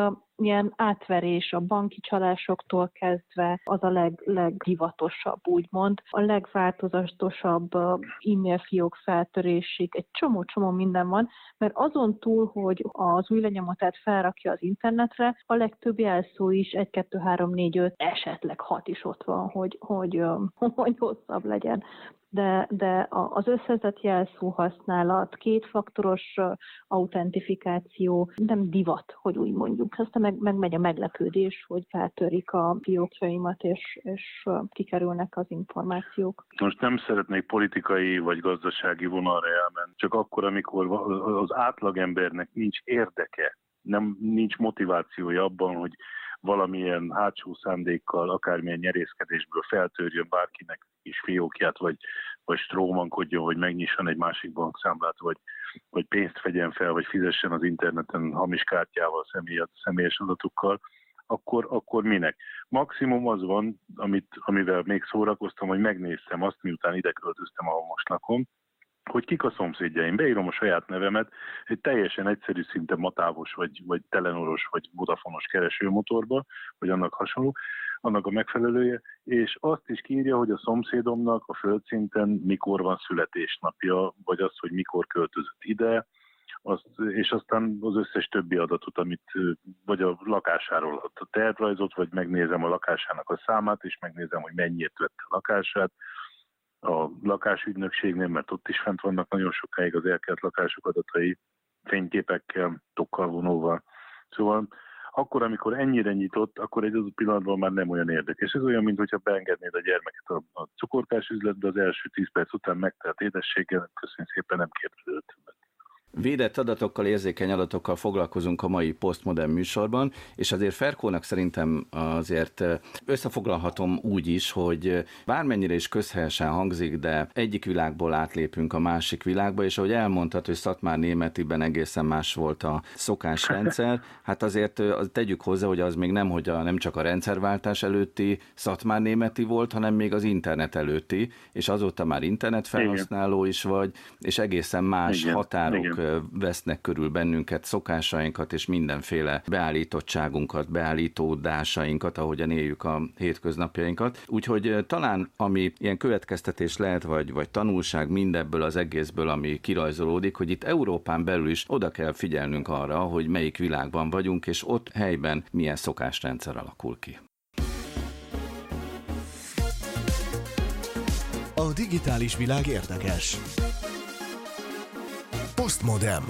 ilyen átverés a banki csalásoktól kezdve az a leg, legdivatosabb, úgymond. A legváltozatosabb e-mail fiók feltörésig, egy csomó-csomó minden van, mert azon túl, hogy az új lenyomatát felrakja az internetre, a legtöbb jelszó is 1, 2, 3, 4, 5, esetleg 6 is ott van, hogy, hogy, hogy hosszabb legyen de, de az összezett jelszó használat, kétfaktoros autentifikáció nem divat, hogy úgy mondjuk. Aztán meg, meg megy a meglepődés, hogy feltörik a fiókjaimat, és, és kikerülnek az információk. Most nem szeretnék politikai vagy gazdasági vonalra elmenni, csak akkor, amikor az átlagembernek nincs érdeke, nem nincs motivációja abban, hogy valamilyen hátsó szándékkal, akármilyen nyerészkedésből feltörjön bárkinek is fiókját, vagy, vagy strómankodjon, vagy megnyisson egy másik bankszámlát, vagy, vagy pénzt vegyen fel, vagy fizessen az interneten hamis kártyával, személyes, személyes adatokkal, akkor, akkor minek? Maximum az van, amit, amivel még szórakoztam, hogy megnéztem azt, miután ide költöztem, ahol most lakom, hogy kik a szomszédjaim. Beírom a saját nevemet egy teljesen egyszerű, szinte matávos, vagy, vagy telenoros, vagy vodafonos keresőmotorba, vagy annak hasonló, annak a megfelelője, és azt is kírja, hogy a szomszédomnak a földszinten mikor van születésnapja, vagy az, hogy mikor költözött ide, azt, és aztán az összes többi adatot, amit vagy a lakásáról a tervrajzot, vagy megnézem a lakásának a számát, és megnézem, hogy mennyit vett a lakását, a lakásügynökségnél, mert ott is fent vannak nagyon sokáig az elkelt lakások adatai, fényképekkel, tokkal vonóval. Szóval akkor, amikor ennyire nyitott, akkor egy adott pillanatban már nem olyan érdekes. Ez olyan, mintha beengednéd a gyermeket a, a cukorkás üzletbe, az első tíz perc után megtelt édességgel, köszönjük szépen, nem kérdezett többet. Védett adatokkal, érzékeny adatokkal foglalkozunk a mai postmodern műsorban, és azért Ferkónak szerintem azért összefoglalhatom úgy is, hogy bármennyire is közhelyesen hangzik, de egyik világból átlépünk a másik világba, és ahogy elmondtad, hogy Szatmár németiben egészen más volt a szokásrendszer, hát azért tegyük hozzá, hogy az még nem, hogy a, nem csak a rendszerváltás előtti Szatmár németi volt, hanem még az internet előtti, és azóta már internet felhasználó is vagy, és egészen más Igen. határok Igen vesznek körül bennünket, szokásainkat és mindenféle beállítottságunkat, beállítódásainkat, ahogyan éljük a hétköznapjainkat. Úgyhogy talán ami ilyen következtetés lehet, vagy, vagy tanulság mindebből az egészből, ami kirajzolódik, hogy itt Európán belül is oda kell figyelnünk arra, hogy melyik világban vagyunk, és ott helyben milyen szokásrendszer alakul ki. A digitális világ érdekes. Postmodem.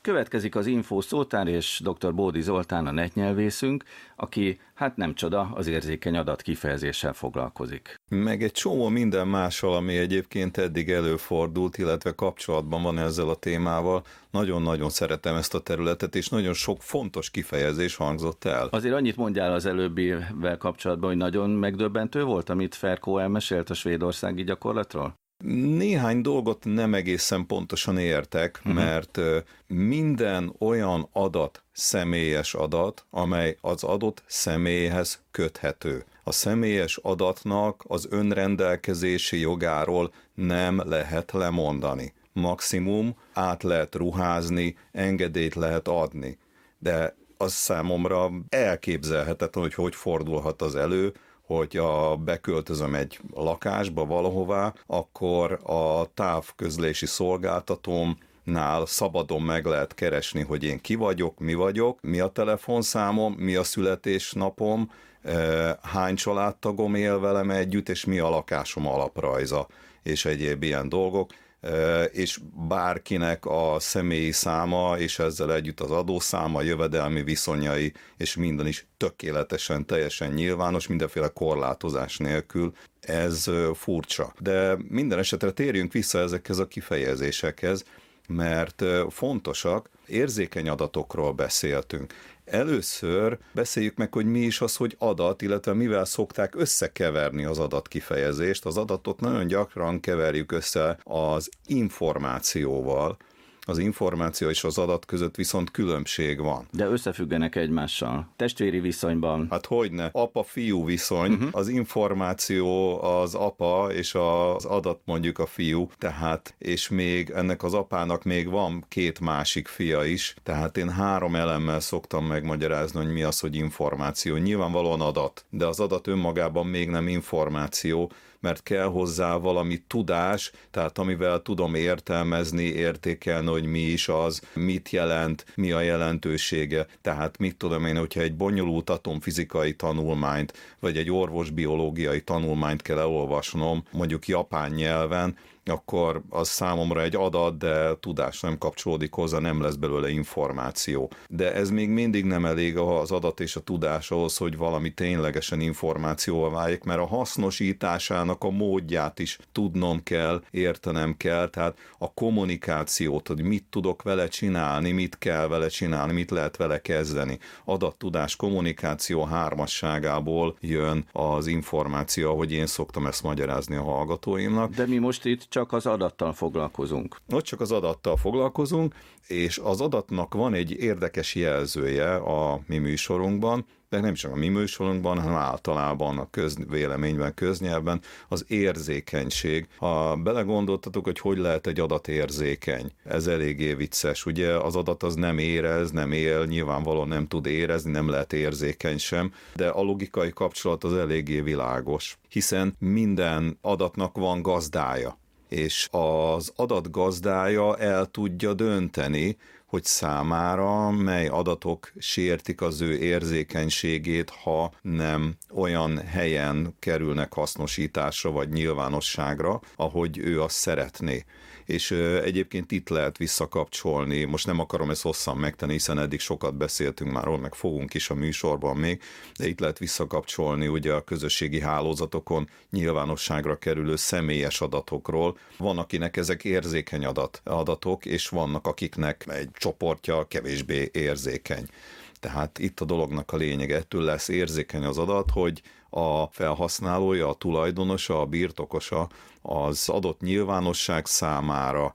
Következik az Info Szótár és dr. Bódi Zoltán a netnyelvészünk, aki, hát nem csoda, az érzékeny adat kifejezéssel foglalkozik. Meg egy csomó minden mással, ami egyébként eddig előfordult, illetve kapcsolatban van ezzel a témával. Nagyon-nagyon szeretem ezt a területet, és nagyon sok fontos kifejezés hangzott el. Azért annyit mondjál az előbbivel kapcsolatban, hogy nagyon megdöbbentő volt, amit Ferkó elmesélt a svédországi gyakorlatról? Néhány dolgot nem egészen pontosan értek, uh-huh. mert minden olyan adat személyes adat, amely az adott személyhez köthető. A személyes adatnak az önrendelkezési jogáról nem lehet lemondani. Maximum át lehet ruházni, engedélyt lehet adni. De az számomra elképzelhetetlen, hogy hogy fordulhat az elő, hogyha beköltözöm egy lakásba valahová, akkor a távközlési szolgáltatóm nál szabadon meg lehet keresni, hogy én ki vagyok, mi vagyok, mi a telefonszámom, mi a születésnapom, eh, hány családtagom él velem együtt, és mi a lakásom alaprajza, és egyéb ilyen dolgok és bárkinek a személyi száma, és ezzel együtt az adószáma, jövedelmi viszonyai, és minden is tökéletesen, teljesen nyilvános, mindenféle korlátozás nélkül. Ez furcsa. De minden esetre térjünk vissza ezekhez a kifejezésekhez, mert fontosak, érzékeny adatokról beszéltünk. Először beszéljük meg, hogy mi is az, hogy adat, illetve mivel szokták összekeverni az adat kifejezést. Az adatot nagyon gyakran keverjük össze az információval, az információ és az adat között viszont különbség van. De összefüggenek egymással. Testvéri viszonyban. Hát hogyne. Apa-fiú viszony, uh-huh. az információ az apa, és az adat mondjuk a fiú, tehát, és még ennek az apának még van két másik fia is, tehát én három elemmel szoktam megmagyarázni, hogy mi az, hogy információ. Nyilvánvalóan adat, de az adat önmagában még nem információ, mert kell hozzá valami tudás, tehát amivel tudom értelmezni, értékelni, hogy mi is az, mit jelent, mi a jelentősége. Tehát mit tudom én, hogyha egy bonyolult atomfizikai tanulmányt, vagy egy orvosbiológiai tanulmányt kell elolvasnom, mondjuk japán nyelven, akkor az számomra egy adat, de tudás nem kapcsolódik hozzá, nem lesz belőle információ. De ez még mindig nem elég az adat és a tudás ahhoz, hogy valami ténylegesen információval váljék, mert a hasznosításának a módját is tudnom kell, értenem kell, tehát a kommunikációt, hogy mit tudok vele csinálni, mit kell vele csinálni, mit lehet vele kezdeni. Adattudás, kommunikáció hármasságából jön az információ, ahogy én szoktam ezt magyarázni a hallgatóimnak. De mi most itt csak az adattal foglalkozunk. Ott csak az adattal foglalkozunk, és az adatnak van egy érdekes jelzője a mi műsorunkban, de nem csak a mi műsorunkban, hanem általában a közvéleményben, köznyelven az érzékenység. Ha belegondoltatok, hogy hogy lehet egy adat érzékeny, ez eléggé vicces. Ugye az adat az nem érez, nem él, nyilvánvalóan nem tud érezni, nem lehet érzékeny sem, de a logikai kapcsolat az eléggé világos, hiszen minden adatnak van gazdája és az adat gazdája el tudja dönteni, hogy számára mely adatok sértik az ő érzékenységét, ha nem olyan helyen kerülnek hasznosításra vagy nyilvánosságra, ahogy ő azt szeretné és egyébként itt lehet visszakapcsolni, most nem akarom ezt hosszan megtenni, hiszen eddig sokat beszéltünk már róla, meg fogunk is a műsorban még, de itt lehet visszakapcsolni ugye a közösségi hálózatokon nyilvánosságra kerülő személyes adatokról. Van, akinek ezek érzékeny adat, adatok, és vannak, akiknek egy csoportja kevésbé érzékeny. Tehát itt a dolognak a lényeg, ettől lesz érzékeny az adat, hogy a felhasználója, a tulajdonosa, a birtokosa az adott nyilvánosság számára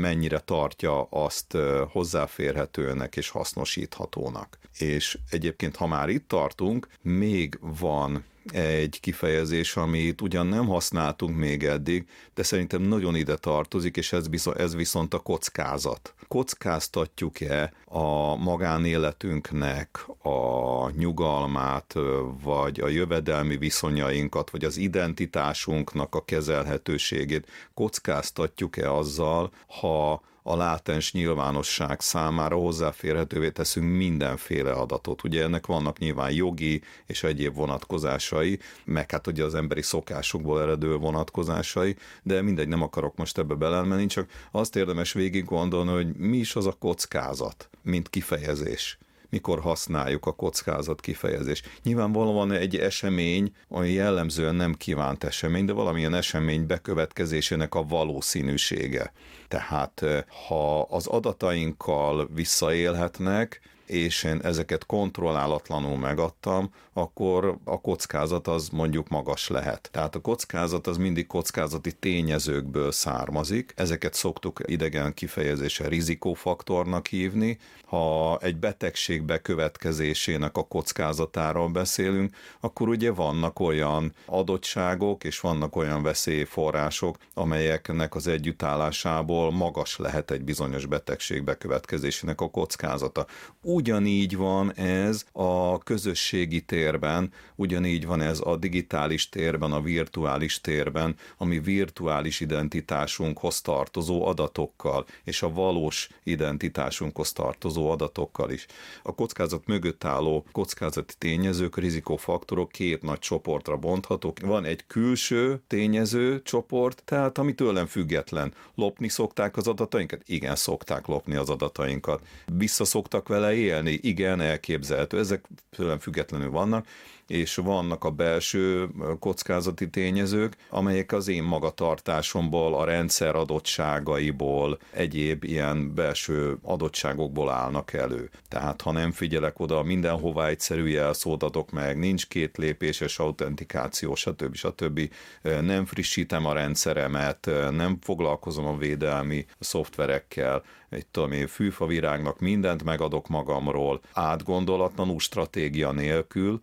mennyire tartja azt hozzáférhetőnek és hasznosíthatónak. És egyébként, ha már itt tartunk, még van egy kifejezés, amit ugyan nem használtunk még eddig, de szerintem nagyon ide tartozik, és ez, bizony, ez viszont a kockázat. Kockáztatjuk-e a magánéletünknek a nyugalmát, vagy a jövedelmi viszonyainkat, vagy az identitásunknak a kezelhetőségét? Kockáztatjuk-e azzal, ha a látens nyilvánosság számára hozzáférhetővé teszünk mindenféle adatot. Ugye ennek vannak nyilván jogi és egyéb vonatkozásai, meg hát ugye az emberi szokásokból eredő vonatkozásai, de mindegy, nem akarok most ebbe belemenni, csak azt érdemes végig gondolni, hogy mi is az a kockázat, mint kifejezés mikor használjuk a kockázat kifejezés. Nyilvánvalóan egy esemény, ami jellemzően nem kívánt esemény, de valamilyen esemény bekövetkezésének a valószínűsége. Tehát ha az adatainkkal visszaélhetnek, és én ezeket kontrollálatlanul megadtam, akkor a kockázat az mondjuk magas lehet. Tehát a kockázat az mindig kockázati tényezőkből származik, ezeket szoktuk idegen kifejezése rizikófaktornak hívni. Ha egy betegség bekövetkezésének a kockázatáról beszélünk, akkor ugye vannak olyan adottságok és vannak olyan veszélyforrások, amelyeknek az együttállásából magas lehet egy bizonyos betegség bekövetkezésének a kockázata. Ugyanígy van ez a közösségi térben, ugyanígy van ez a digitális térben, a virtuális térben, ami virtuális identitásunkhoz tartozó adatokkal, és a valós identitásunkhoz tartozó adatokkal is. A kockázat mögött álló kockázati tényezők, rizikófaktorok két nagy csoportra bonthatók. Van egy külső tényező csoport, tehát ami tőlem független. Lopni szokták az adatainkat? Igen, szokták lopni az adatainkat. Vissza szoktak vele élni? Igen, elképzelhető. Ezek tőlem függetlenül vannak és vannak a belső kockázati tényezők, amelyek az én magatartásomból, a rendszer adottságaiból, egyéb ilyen belső adottságokból állnak elő. Tehát ha nem figyelek oda, mindenhová egyszerű jelszót adok meg, nincs két lépéses autentikáció, stb. stb. Nem frissítem a rendszeremet, nem foglalkozom a védelmi szoftverekkel, egy tudom én, fűfavirágnak mindent megadok magamról, átgondolatlanul stratégia nélkül,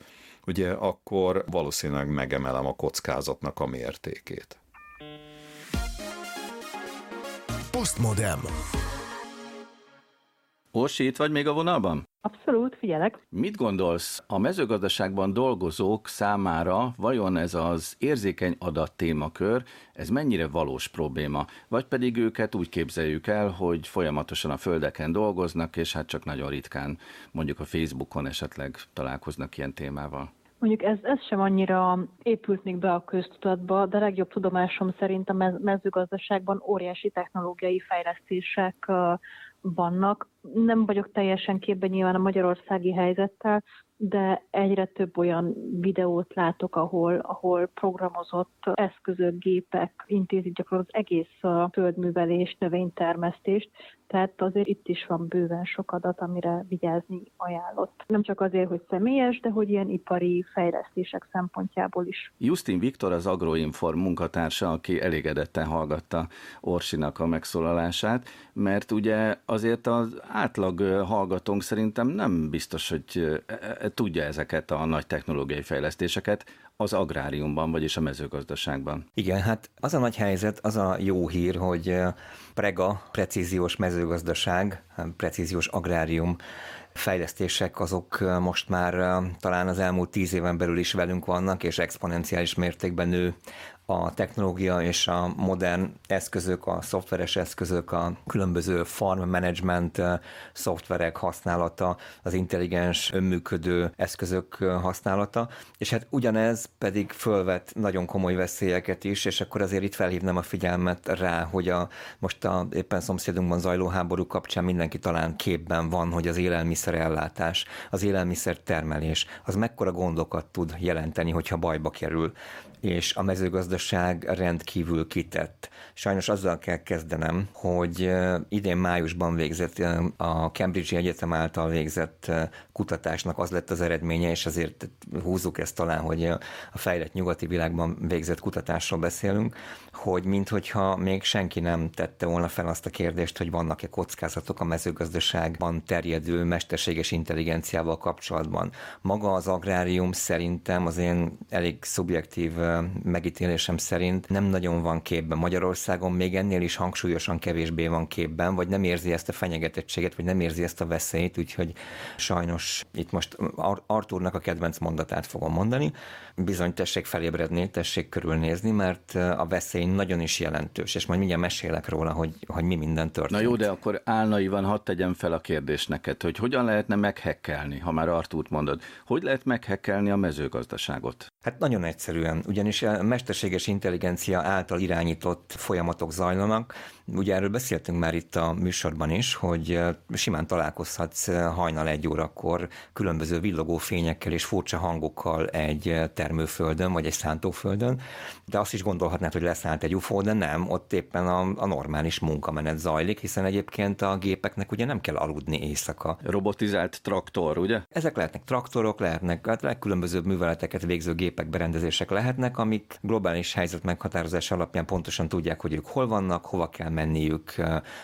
ugye akkor valószínűleg megemelem a kockázatnak a mértékét. Postmodem. Orsi, itt vagy még a vonalban? Abszolút, figyelek. Mit gondolsz, a mezőgazdaságban dolgozók számára vajon ez az érzékeny adat témakör, ez mennyire valós probléma? Vagy pedig őket úgy képzeljük el, hogy folyamatosan a földeken dolgoznak, és hát csak nagyon ritkán mondjuk a Facebookon esetleg találkoznak ilyen témával? Mondjuk ez, ez sem annyira épült még be a köztudatba, de legjobb tudomásom szerint a mezőgazdaságban óriási technológiai fejlesztések vannak. Nem vagyok teljesen képben nyilván a magyarországi helyzettel, de egyre több olyan videót látok, ahol, ahol programozott eszközök, gépek intézik gyakorlatilag az egész földművelést, növénytermesztést, tehát azért itt is van bőven sok adat, amire vigyázni ajánlott. Nem csak azért, hogy személyes, de hogy ilyen ipari fejlesztések szempontjából is. Justin Viktor az Agroinform munkatársa, aki elégedetten hallgatta Orsinak a megszólalását, mert ugye azért az átlag hallgatónk szerintem nem biztos, hogy tudja ezeket a nagy technológiai fejlesztéseket az agráriumban, vagyis a mezőgazdaságban. Igen, hát az a nagy helyzet, az a jó hír, hogy prega, precíziós mezőgazdaság, precíziós agrárium fejlesztések azok most már talán az elmúlt tíz éven belül is velünk vannak, és exponenciális mértékben nő a technológia és a modern eszközök, a szoftveres eszközök, a különböző farm management szoftverek használata, az intelligens, önműködő eszközök használata, és hát ugyanez pedig fölvet nagyon komoly veszélyeket is, és akkor azért itt felhívnám a figyelmet rá, hogy a most a éppen szomszédunkban zajló háború kapcsán mindenki talán képben van, hogy az élelmiszerellátás, az élelmiszer termelés, az mekkora gondokat tud jelenteni, hogyha bajba kerül. És a mezőgazdaság rendkívül kitett. Sajnos azzal kell kezdenem, hogy idén májusban végzett a Cambridge Egyetem által végzett kutatásnak az lett az eredménye, és azért húzzuk ezt talán, hogy a fejlett nyugati világban végzett kutatásról beszélünk, hogy minthogyha még senki nem tette volna fel azt a kérdést, hogy vannak-e kockázatok a mezőgazdaságban terjedő mesterséges intelligenciával kapcsolatban. Maga az agrárium szerintem az én elég szubjektív megítélésem szerint nem nagyon van képben. Magyarországon még ennél is hangsúlyosan kevésbé van képben, vagy nem érzi ezt a fenyegetettséget, vagy nem érzi ezt a veszélyt, úgyhogy sajnos itt most Arturnak a kedvenc mondatát fogom mondani. Bizony tessék felébredni, tessék körülnézni, mert a veszély nagyon is jelentős, és majd mindjárt mesélek róla, hogy, hogy mi minden történt. Na jó, de akkor van, hadd tegyem fel a kérdést neked, hogy hogyan lehetne meghekkelni, ha már Artúrt mondod, hogy lehet meghekkelni a mezőgazdaságot? Hát nagyon egyszerűen, ugyanis a mesterséges intelligencia által irányított folyamatok zajlanak. Ugye erről beszéltünk már itt a műsorban is, hogy simán találkozhatsz hajnal egy órakor különböző villogó fényekkel és furcsa hangokkal egy termőföldön, vagy egy szántóföldön, de azt is gondolhatnád, hogy leszállt egy UFO, de nem, ott éppen a, a normális munkamenet zajlik, hiszen egyébként a gépeknek ugye nem kell aludni éjszaka. Robotizált traktor, ugye? Ezek lehetnek traktorok, lehetnek hát legkülönbözőbb műveleteket végző gépek, berendezések lehetnek, amik globális helyzet meghatározás alapján pontosan tudják, hogy ők hol vannak, hova kell menniük,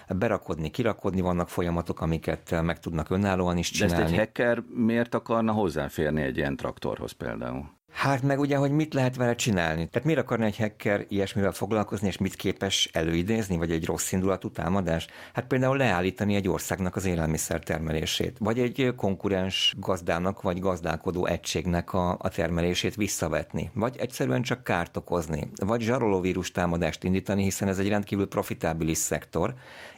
berakodni, kirakodni vannak folyamatok, amiket meg tudnak önállóan is csinálni. De ezt egy hacker miért akarna hozzáférni egy ilyen traktorhoz például? Hát meg ugye, hogy mit lehet vele csinálni. Tehát miért akarna egy hacker ilyesmivel foglalkozni, és mit képes előidézni, vagy egy rossz indulatú támadás? Hát például leállítani egy országnak az élelmiszer termelését, vagy egy konkurens gazdának, vagy gazdálkodó egységnek a, a termelését visszavetni, vagy egyszerűen csak kárt okozni, vagy zsarolóvírus támadást indítani, hiszen ez egy rendkívül profitábilis szektor,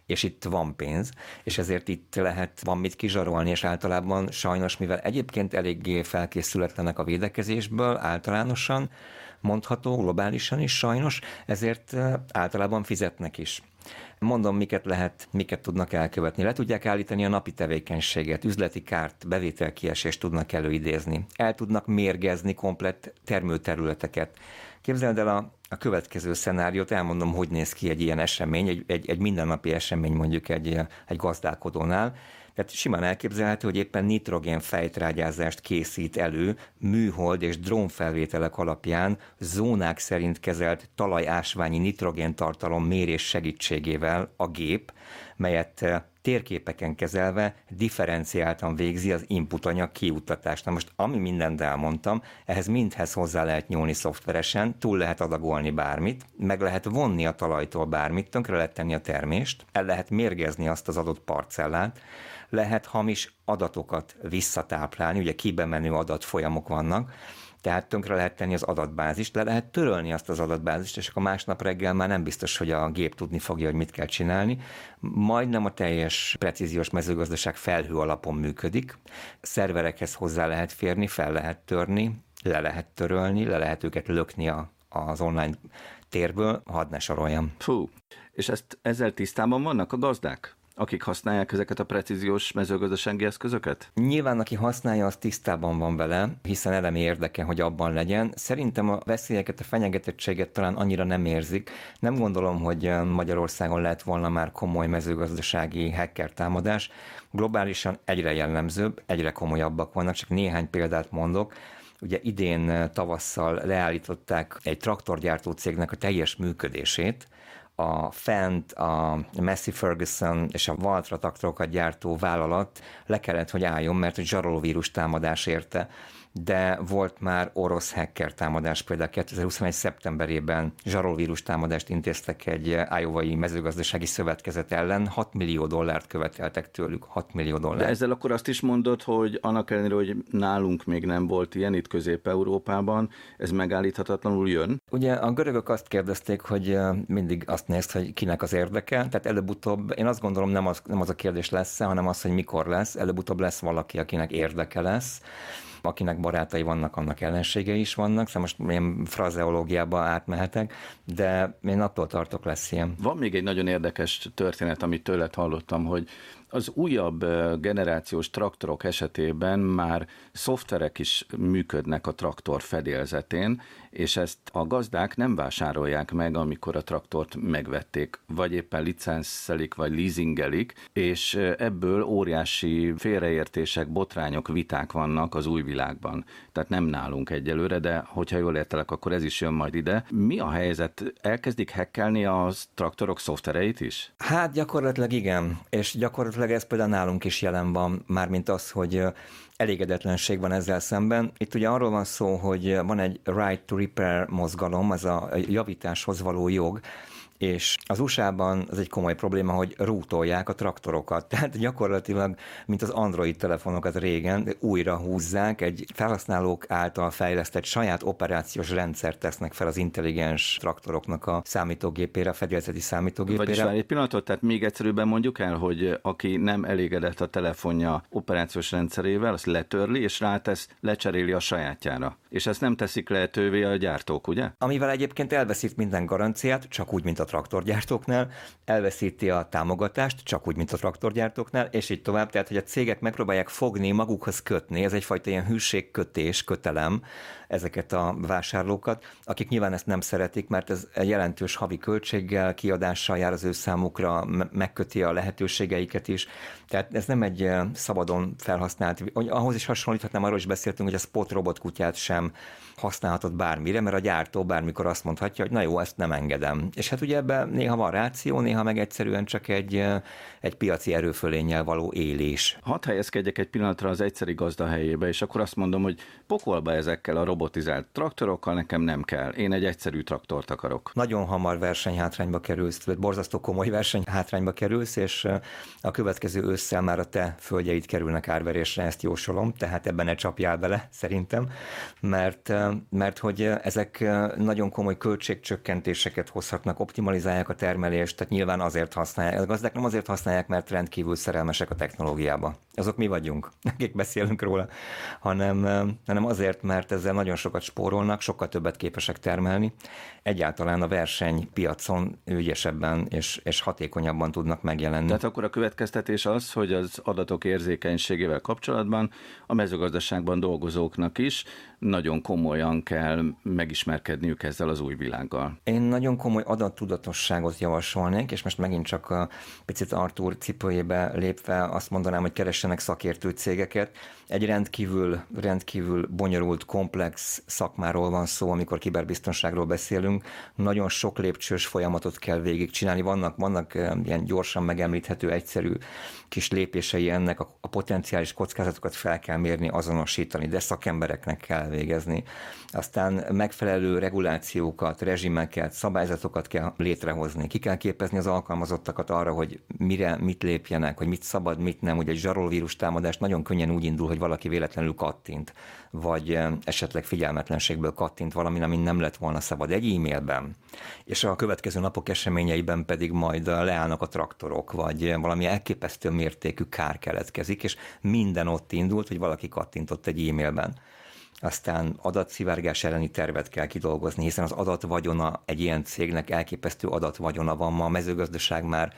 és itt van pénz, és ezért itt lehet, van mit kizsarolni, és általában sajnos, mivel egyébként eléggé felkészületlenek a védekezésből általánosan, mondható globálisan is sajnos, ezért általában fizetnek is. Mondom, miket lehet, miket tudnak elkövetni. Le tudják állítani a napi tevékenységet, üzleti kárt, bevételkiesést tudnak előidézni. El tudnak mérgezni komplett termőterületeket. Képzeld el a, a következő szenáriót, elmondom, hogy néz ki egy ilyen esemény, egy, egy, egy mindennapi esemény mondjuk egy, egy gazdálkodónál. Tehát simán elképzelhető, hogy éppen nitrogén fejtrágyázást készít elő műhold és drónfelvételek alapján zónák szerint kezelt talajásványi nitrogén tartalom mérés segítségével a gép, melyet térképeken kezelve differenciáltan végzi az input anyag kiuttatást. Na most, ami mindent elmondtam, ehhez mindhez hozzá lehet nyúlni szoftveresen, túl lehet adagolni bármit, meg lehet vonni a talajtól bármit, tönkre lehet tenni a termést, el lehet mérgezni azt az adott parcellát, lehet hamis adatokat visszatáplálni, ugye kibemenő adatfolyamok vannak, tehát tönkre lehet tenni az adatbázist, le lehet törölni azt az adatbázist, és akkor másnap reggel már nem biztos, hogy a gép tudni fogja, hogy mit kell csinálni. Majdnem a teljes precíziós mezőgazdaság felhő alapon működik. Szerverekhez hozzá lehet férni, fel lehet törni, le lehet törölni, le lehet őket lökni a, az online térből, hadd ne soroljam. Fú, és ezt ezzel tisztában vannak a gazdák? Akik használják ezeket a precíziós mezőgazdasági eszközöket? Nyilván, aki használja, az tisztában van vele, hiszen elemi érdeke, hogy abban legyen. Szerintem a veszélyeket, a fenyegetettséget talán annyira nem érzik. Nem gondolom, hogy Magyarországon lett volna már komoly mezőgazdasági hacker támadás. Globálisan egyre jellemzőbb, egyre komolyabbak vannak, csak néhány példát mondok. Ugye idén tavasszal leállították egy traktorgyártó cégnek a teljes működését, a Fent, a Massey Ferguson és a Valtra traktorokat gyártó vállalat le kellett, hogy álljon, mert egy zsarolóvírus támadás érte de volt már orosz hacker támadás, például 2021. szeptemberében zsarolvírus támadást intéztek egy iowa mezőgazdasági szövetkezet ellen, 6 millió dollárt követeltek tőlük, 6 millió dollárt. De ezzel akkor azt is mondod, hogy annak ellenére, hogy nálunk még nem volt ilyen itt Közép-Európában, ez megállíthatatlanul jön? Ugye a görögök azt kérdezték, hogy mindig azt nézt, hogy kinek az érdeke, tehát előbb-utóbb, én azt gondolom nem az, nem az a kérdés lesz hanem az, hogy mikor lesz, előbb-utóbb lesz valaki, akinek érdeke lesz, akinek barátai vannak, annak ellenségei is vannak, szóval most ilyen frazeológiába átmehetek, de én attól tartok lesz ilyen. Van még egy nagyon érdekes történet, amit tőled hallottam, hogy az újabb generációs traktorok esetében már szoftverek is működnek a traktor fedélzetén, és ezt a gazdák nem vásárolják meg, amikor a traktort megvették, vagy éppen licenszelik, vagy leasingelik, és ebből óriási félreértések, botrányok, viták vannak az új világban. Tehát nem nálunk egyelőre, de hogyha jól értelek, akkor ez is jön majd ide. Mi a helyzet? Elkezdik hekkelni a traktorok szoftvereit is? Hát gyakorlatilag igen, és gyakorlatilag ez például nálunk is jelen van, mármint az, hogy elégedetlenség van ezzel szemben. Itt ugye arról van szó, hogy van egy right to repair mozgalom, ez a javításhoz való jog, és az USA-ban az egy komoly probléma, hogy rútolják a traktorokat. Tehát gyakorlatilag, mint az Android telefonokat régen, újra húzzák, egy felhasználók által fejlesztett saját operációs rendszert tesznek fel az intelligens traktoroknak a számítógépére, a fedélzeti számítógépére. Vagyis egy pillanatot, tehát még egyszerűbben mondjuk el, hogy aki nem elégedett a telefonja operációs rendszerével, azt letörli, és rátesz, lecseréli a sajátjára. És ezt nem teszik lehetővé a gyártók, ugye? Amivel egyébként elveszít minden garanciát, csak úgy, mint a traktorgyártóknál, elveszíti a támogatást, csak úgy, mint a traktorgyártóknál, és így tovább. Tehát, hogy a cégek megpróbálják fogni, magukhoz kötni, ez egyfajta ilyen hűségkötés, kötelem, ezeket a vásárlókat, akik nyilván ezt nem szeretik, mert ez jelentős havi költséggel, kiadással jár az ő számukra, megköti a lehetőségeiket is. Tehát ez nem egy eh, szabadon felhasznált, ahhoz is hasonlíthatnám, arról is beszéltünk, hogy a spot robotkutyát sem használhatod bármire, mert a gyártó bármikor azt mondhatja, hogy na jó, ezt nem engedem. És hát ugye ebben néha van ráció, néha meg egyszerűen csak egy, egy piaci erőfölénnyel való élés. Hadd helyezkedjek egy pillanatra az egyszeri gazda helyébe, és akkor azt mondom, hogy pokolba ezekkel a robotizált traktorokkal nekem nem kell. Én egy egyszerű traktort akarok. Nagyon hamar versenyhátrányba kerülsz, vagy borzasztó komoly versenyhátrányba kerülsz, és a következő ősszel már a te földjeid kerülnek árverésre, ezt jósolom, tehát ebben ne csapjál bele, szerintem, mert, mert hogy ezek nagyon komoly költségcsökkentéseket hozhatnak, optimalizálják a termelést, tehát nyilván azért használják. A gazdák nem azért használják, mert rendkívül szerelmesek a technológiába. Azok mi vagyunk, akik beszélünk róla, hanem, hanem azért, mert ezzel nagyon sokat spórolnak, sokkal többet képesek termelni. Egyáltalán a versenypiacon ügyesebben és, és hatékonyabban tudnak megjelenni. Tehát akkor a következtetés az, hogy az adatok érzékenységével kapcsolatban a mezőgazdaságban dolgozóknak is nagyon komolyan kell megismerkedniük ezzel az új világgal. Én nagyon komoly adattudatosságot javasolnék, és most megint csak a picit Artur cipőjébe lépve azt mondanám, hogy keressenek szakértő cégeket. Egy rendkívül, rendkívül bonyolult, komplex szakmáról van szó, amikor kiberbiztonságról beszélünk. Nagyon sok lépcsős folyamatot kell végigcsinálni. Vannak, vannak ilyen gyorsan megemlíthető, egyszerű kis lépései ennek, a, a potenciális kockázatokat fel kell mérni, azonosítani, de szakembereknek kell végezni. Aztán megfelelő regulációkat, rezsimeket, szabályzatokat kell létrehozni. Ki kell képezni az alkalmazottakat arra, hogy mire, mit lépjenek, hogy mit szabad, mit nem. Ugye egy zsarolvírus támadás nagyon könnyen úgy indul, hogy valaki véletlenül kattint, vagy esetleg figyelmetlenségből kattint valamin, amin nem lett volna szabad egy e-mailben. És a következő napok eseményeiben pedig majd leállnak a traktorok, vagy valami elképesztő mértékű kár keletkezik, és minden ott indult, hogy valaki kattintott egy e-mailben aztán adatszivárgás elleni tervet kell kidolgozni, hiszen az adatvagyona egy ilyen cégnek elképesztő adatvagyona van ma. A mezőgazdaság már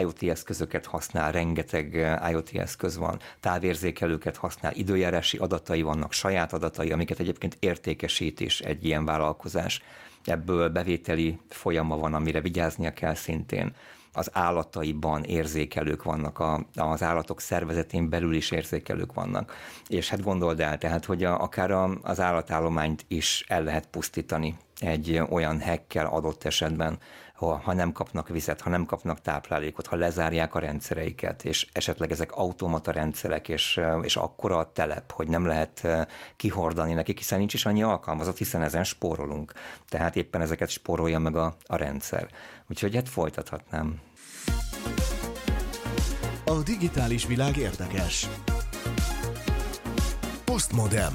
IoT eszközöket használ, rengeteg eh, IoT eszköz van, távérzékelőket használ, időjárási adatai vannak, saját adatai, amiket egyébként értékesít is egy ilyen vállalkozás. Ebből bevételi folyama van, amire vigyáznia kell szintén az állataiban érzékelők vannak, a, az állatok szervezetén belül is érzékelők vannak. És hát gondold el, tehát, hogy a, akár a, az állatállományt is el lehet pusztítani egy olyan hekkel adott esetben, ha, ha nem kapnak vizet, ha nem kapnak táplálékot, ha lezárják a rendszereiket, és esetleg ezek automata rendszerek, és, és akkora a telep, hogy nem lehet kihordani nekik, hiszen nincs is annyi alkalmazott, hiszen ezen spórolunk. Tehát éppen ezeket spórolja meg a, a rendszer. Úgyhogy hát folytathatnám. A digitális világ érdekes. Postmodem.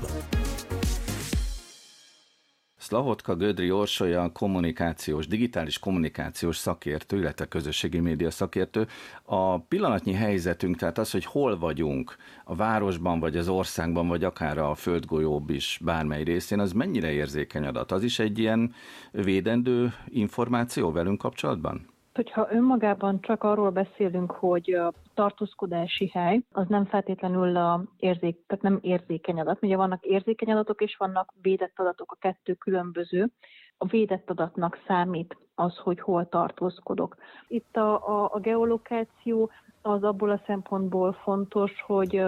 Szlahotka Gödri Orsolya kommunikációs, digitális kommunikációs szakértő, illetve közösségi média szakértő. A pillanatnyi helyzetünk, tehát az, hogy hol vagyunk, a városban, vagy az országban, vagy akár a földgolyóbb is bármely részén, az mennyire érzékeny adat? Az is egy ilyen védendő információ velünk kapcsolatban? Hogyha önmagában csak arról beszélünk, hogy a tartózkodási hely, az nem feltétlenül a érzék, tehát nem érzékeny adat. Ugye vannak érzékeny adatok és vannak védett adatok, a kettő különböző. A védett adatnak számít az, hogy hol tartózkodok. Itt a, a, a geolokáció az abból a szempontból fontos, hogy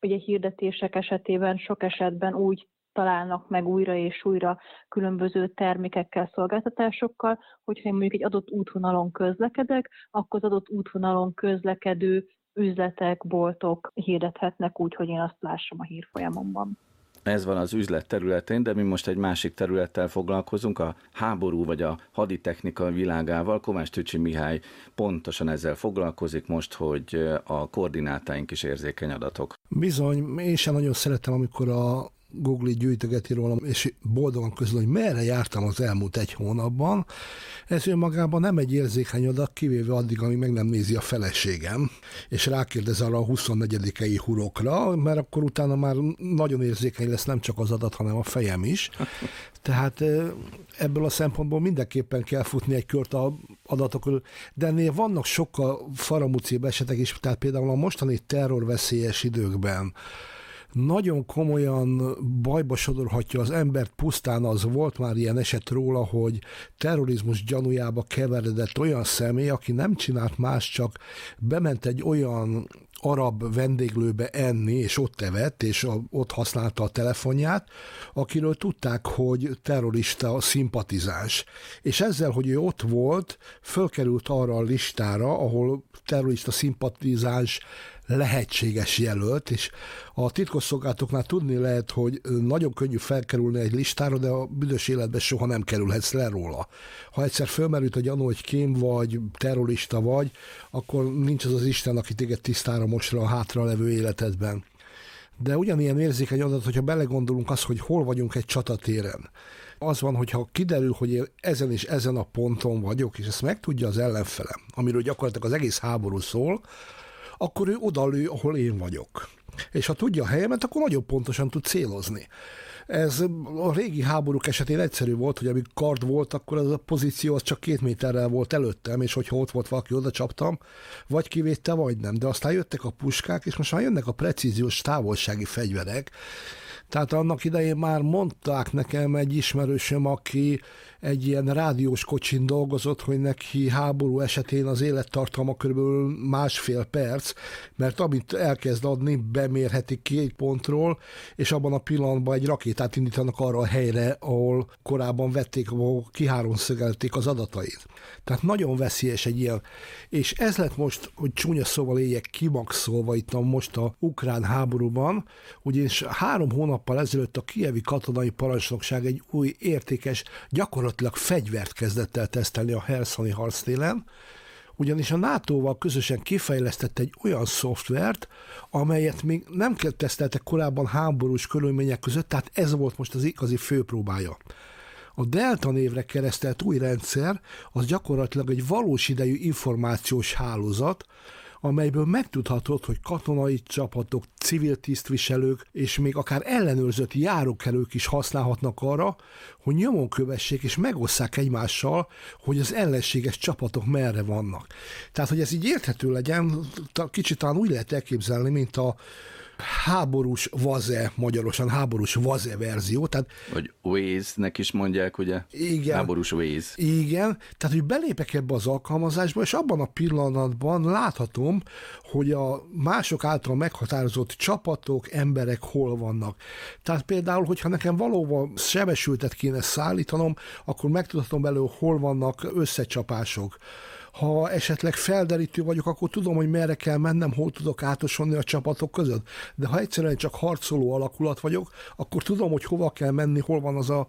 ugye hirdetések esetében sok esetben úgy találnak meg újra és újra különböző termékekkel, szolgáltatásokkal, hogyha én mondjuk egy adott útvonalon közlekedek, akkor az adott útvonalon közlekedő üzletek, boltok hirdethetnek úgy, hogy én azt lássam a hírfolyamomban. Ez van az üzlet területén, de mi most egy másik területtel foglalkozunk, a háború vagy a haditechnika világával. Kovács Tücsi Mihály pontosan ezzel foglalkozik most, hogy a koordinátáink is érzékeny adatok. Bizony, én sem nagyon szeretem, amikor a Google gyűjtögeti rólam, és boldogan közül, hogy merre jártam az elmúlt egy hónapban. Ez önmagában nem egy érzékeny adat, kivéve addig, amíg meg nem nézi a feleségem, és rákérdez arra a 24 hurokra, mert akkor utána már nagyon érzékeny lesz nem csak az adat, hanem a fejem is. Tehát ebből a szempontból mindenképpen kell futni egy kört a adatokról, de ennél vannak sokkal faramúcibb esetek is, tehát például a mostani terrorveszélyes időkben, nagyon komolyan bajba sodorhatja az embert pusztán az volt már ilyen eset róla, hogy terrorizmus gyanújába keveredett olyan személy, aki nem csinált más, csak bement egy olyan arab vendéglőbe enni, és ott evett, és a, ott használta a telefonját, akiről tudták, hogy terrorista szimpatizáns. És ezzel, hogy ő ott volt, fölkerült arra a listára, ahol terrorista szimpatizáns lehetséges jelölt, és a titkosszolgálatoknál tudni lehet, hogy nagyon könnyű felkerülni egy listára, de a büdös életben soha nem kerülhetsz le róla. Ha egyszer fölmerült a gyanú, hogy kém vagy, terrorista vagy, akkor nincs az az Isten, aki téged tisztára mosra a hátra levő életedben. De ugyanilyen érzékeny adat, hogyha belegondolunk az, hogy hol vagyunk egy csatatéren. Az van, hogyha kiderül, hogy én ezen és ezen a ponton vagyok, és ezt megtudja az ellenfelem, amiről gyakorlatilag az egész háború szól, akkor ő odalő, ahol én vagyok. És ha tudja a helyemet, akkor nagyon pontosan tud célozni. Ez a régi háborúk esetén egyszerű volt, hogy amíg kard volt, akkor ez a pozíció az csak két méterrel volt előttem, és hogyha ott volt valaki, oda csaptam, vagy kivédte, vagy nem. De aztán jöttek a puskák, és most már jönnek a precíziós távolsági fegyverek, tehát annak idején már mondták nekem egy ismerősöm, aki egy ilyen rádiós kocsin dolgozott, hogy neki háború esetén az élettartalma kb. másfél perc, mert amit elkezd adni, bemérhetik két pontról, és abban a pillanatban egy rakétát indítanak arra a helyre, ahol korábban vették, ahol kiháromszögelték az adatait. Tehát nagyon veszélyes egy ilyen. És ez lett most, hogy csúnya szóval éljek kimaxolva itt a most a ukrán háborúban, ugyanis három hónappal ezelőtt a kievi katonai parancsnokság egy új értékes, gyakorlatilag fegyvert kezdett el tesztelni a Helszani harctélen, ugyanis a NATO-val közösen kifejlesztett egy olyan szoftvert, amelyet még nem teszteltek korábban háborús körülmények között, tehát ez volt most az igazi főpróbája. A Delta névre keresztelt új rendszer az gyakorlatilag egy valós idejű információs hálózat, amelyből megtudhatod, hogy katonai csapatok, civil tisztviselők és még akár ellenőrzött járókelők is használhatnak arra, hogy nyomon kövessék és megosszák egymással, hogy az ellenséges csapatok merre vannak. Tehát, hogy ez így érthető legyen, kicsit talán úgy lehet elképzelni, mint a háborús vaze, magyarosan háborús vaze verzió. Tehát, Vagy Waze-nek is mondják, ugye? Igen. Háborús Waze. Igen, tehát hogy belépek ebbe az alkalmazásba, és abban a pillanatban láthatom, hogy a mások által meghatározott csapatok, emberek hol vannak. Tehát például, hogyha nekem valóban sebesültet kéne szállítanom, akkor megtudhatom belőle, hol vannak összecsapások ha esetleg felderítő vagyok, akkor tudom, hogy merre kell mennem, hol tudok átosonni a csapatok között. De ha egyszerűen csak harcoló alakulat vagyok, akkor tudom, hogy hova kell menni, hol van az a,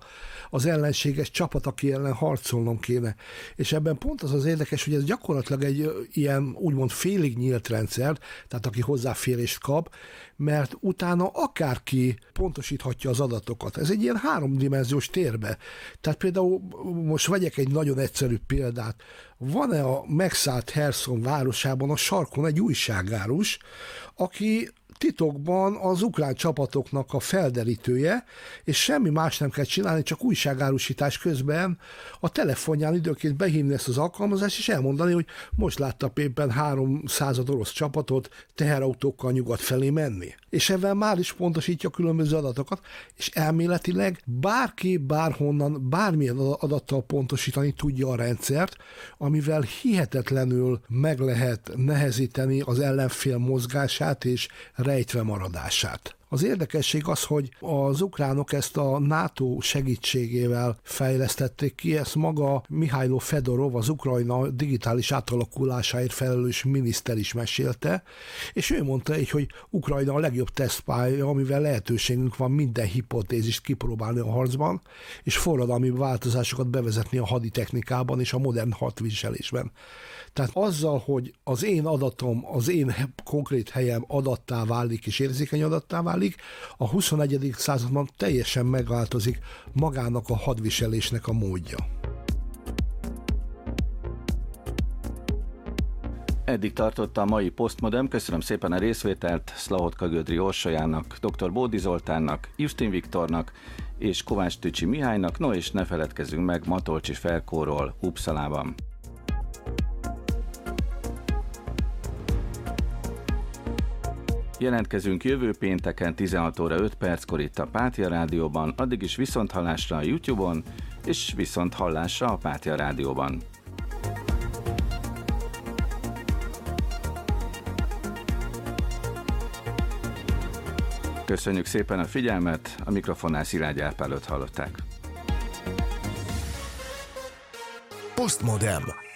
az ellenséges csapat, aki ellen harcolnom kéne. És ebben pont az az érdekes, hogy ez gyakorlatilag egy ilyen úgymond félig nyílt rendszer, tehát aki hozzáférést kap, mert utána akárki pontosíthatja az adatokat. Ez egy ilyen háromdimenziós térbe. Tehát például most vegyek egy nagyon egyszerű példát. Van-e a megszállt Herson városában a sarkon egy újságárus, aki titokban az ukrán csapatoknak a felderítője, és semmi más nem kell csinálni, csak újságárusítás közben a telefonján időnként behívni ezt az alkalmazást, és elmondani, hogy most látta éppen három század orosz csapatot teherautókkal nyugat felé menni. És ebben már is pontosítja különböző adatokat, és elméletileg bárki bárhonnan, bármilyen adattal pontosítani tudja a rendszert, amivel hihetetlenül meg lehet nehezíteni az ellenfél mozgását és rejtve maradását. Az érdekesség az, hogy az ukránok ezt a NATO segítségével fejlesztették ki, ezt maga Mihailo Fedorov, az Ukrajna digitális átalakulásáért felelős miniszter is mesélte, és ő mondta így, hogy Ukrajna a legjobb tesztpálya, amivel lehetőségünk van minden hipotézist kipróbálni a harcban, és forradalmi változásokat bevezetni a haditechnikában és a modern hadviselésben. Tehát azzal, hogy az én adatom, az én konkrét helyem adattá válik és érzékeny adattá válik, a 21. században teljesen megváltozik magának a hadviselésnek a módja. Eddig tartotta a mai Postmodem. Köszönöm szépen a részvételt Szlahotka Gödri Orsolyának, dr. Bódi Zoltánnak, Justin Viktornak és Kovács Tücsi Mihálynak, no és ne feledkezzünk meg Matolcsi Felkóról Uppsalában. Jelentkezünk jövő pénteken 16 óra 5 perckor itt a Pátia Rádióban, addig is viszont hallásra a YouTube-on, és viszont hallásra a Pátia Rádióban. Köszönjük szépen a figyelmet, a mikrofonnál Szilágy Árpálot hallották. Postmodem.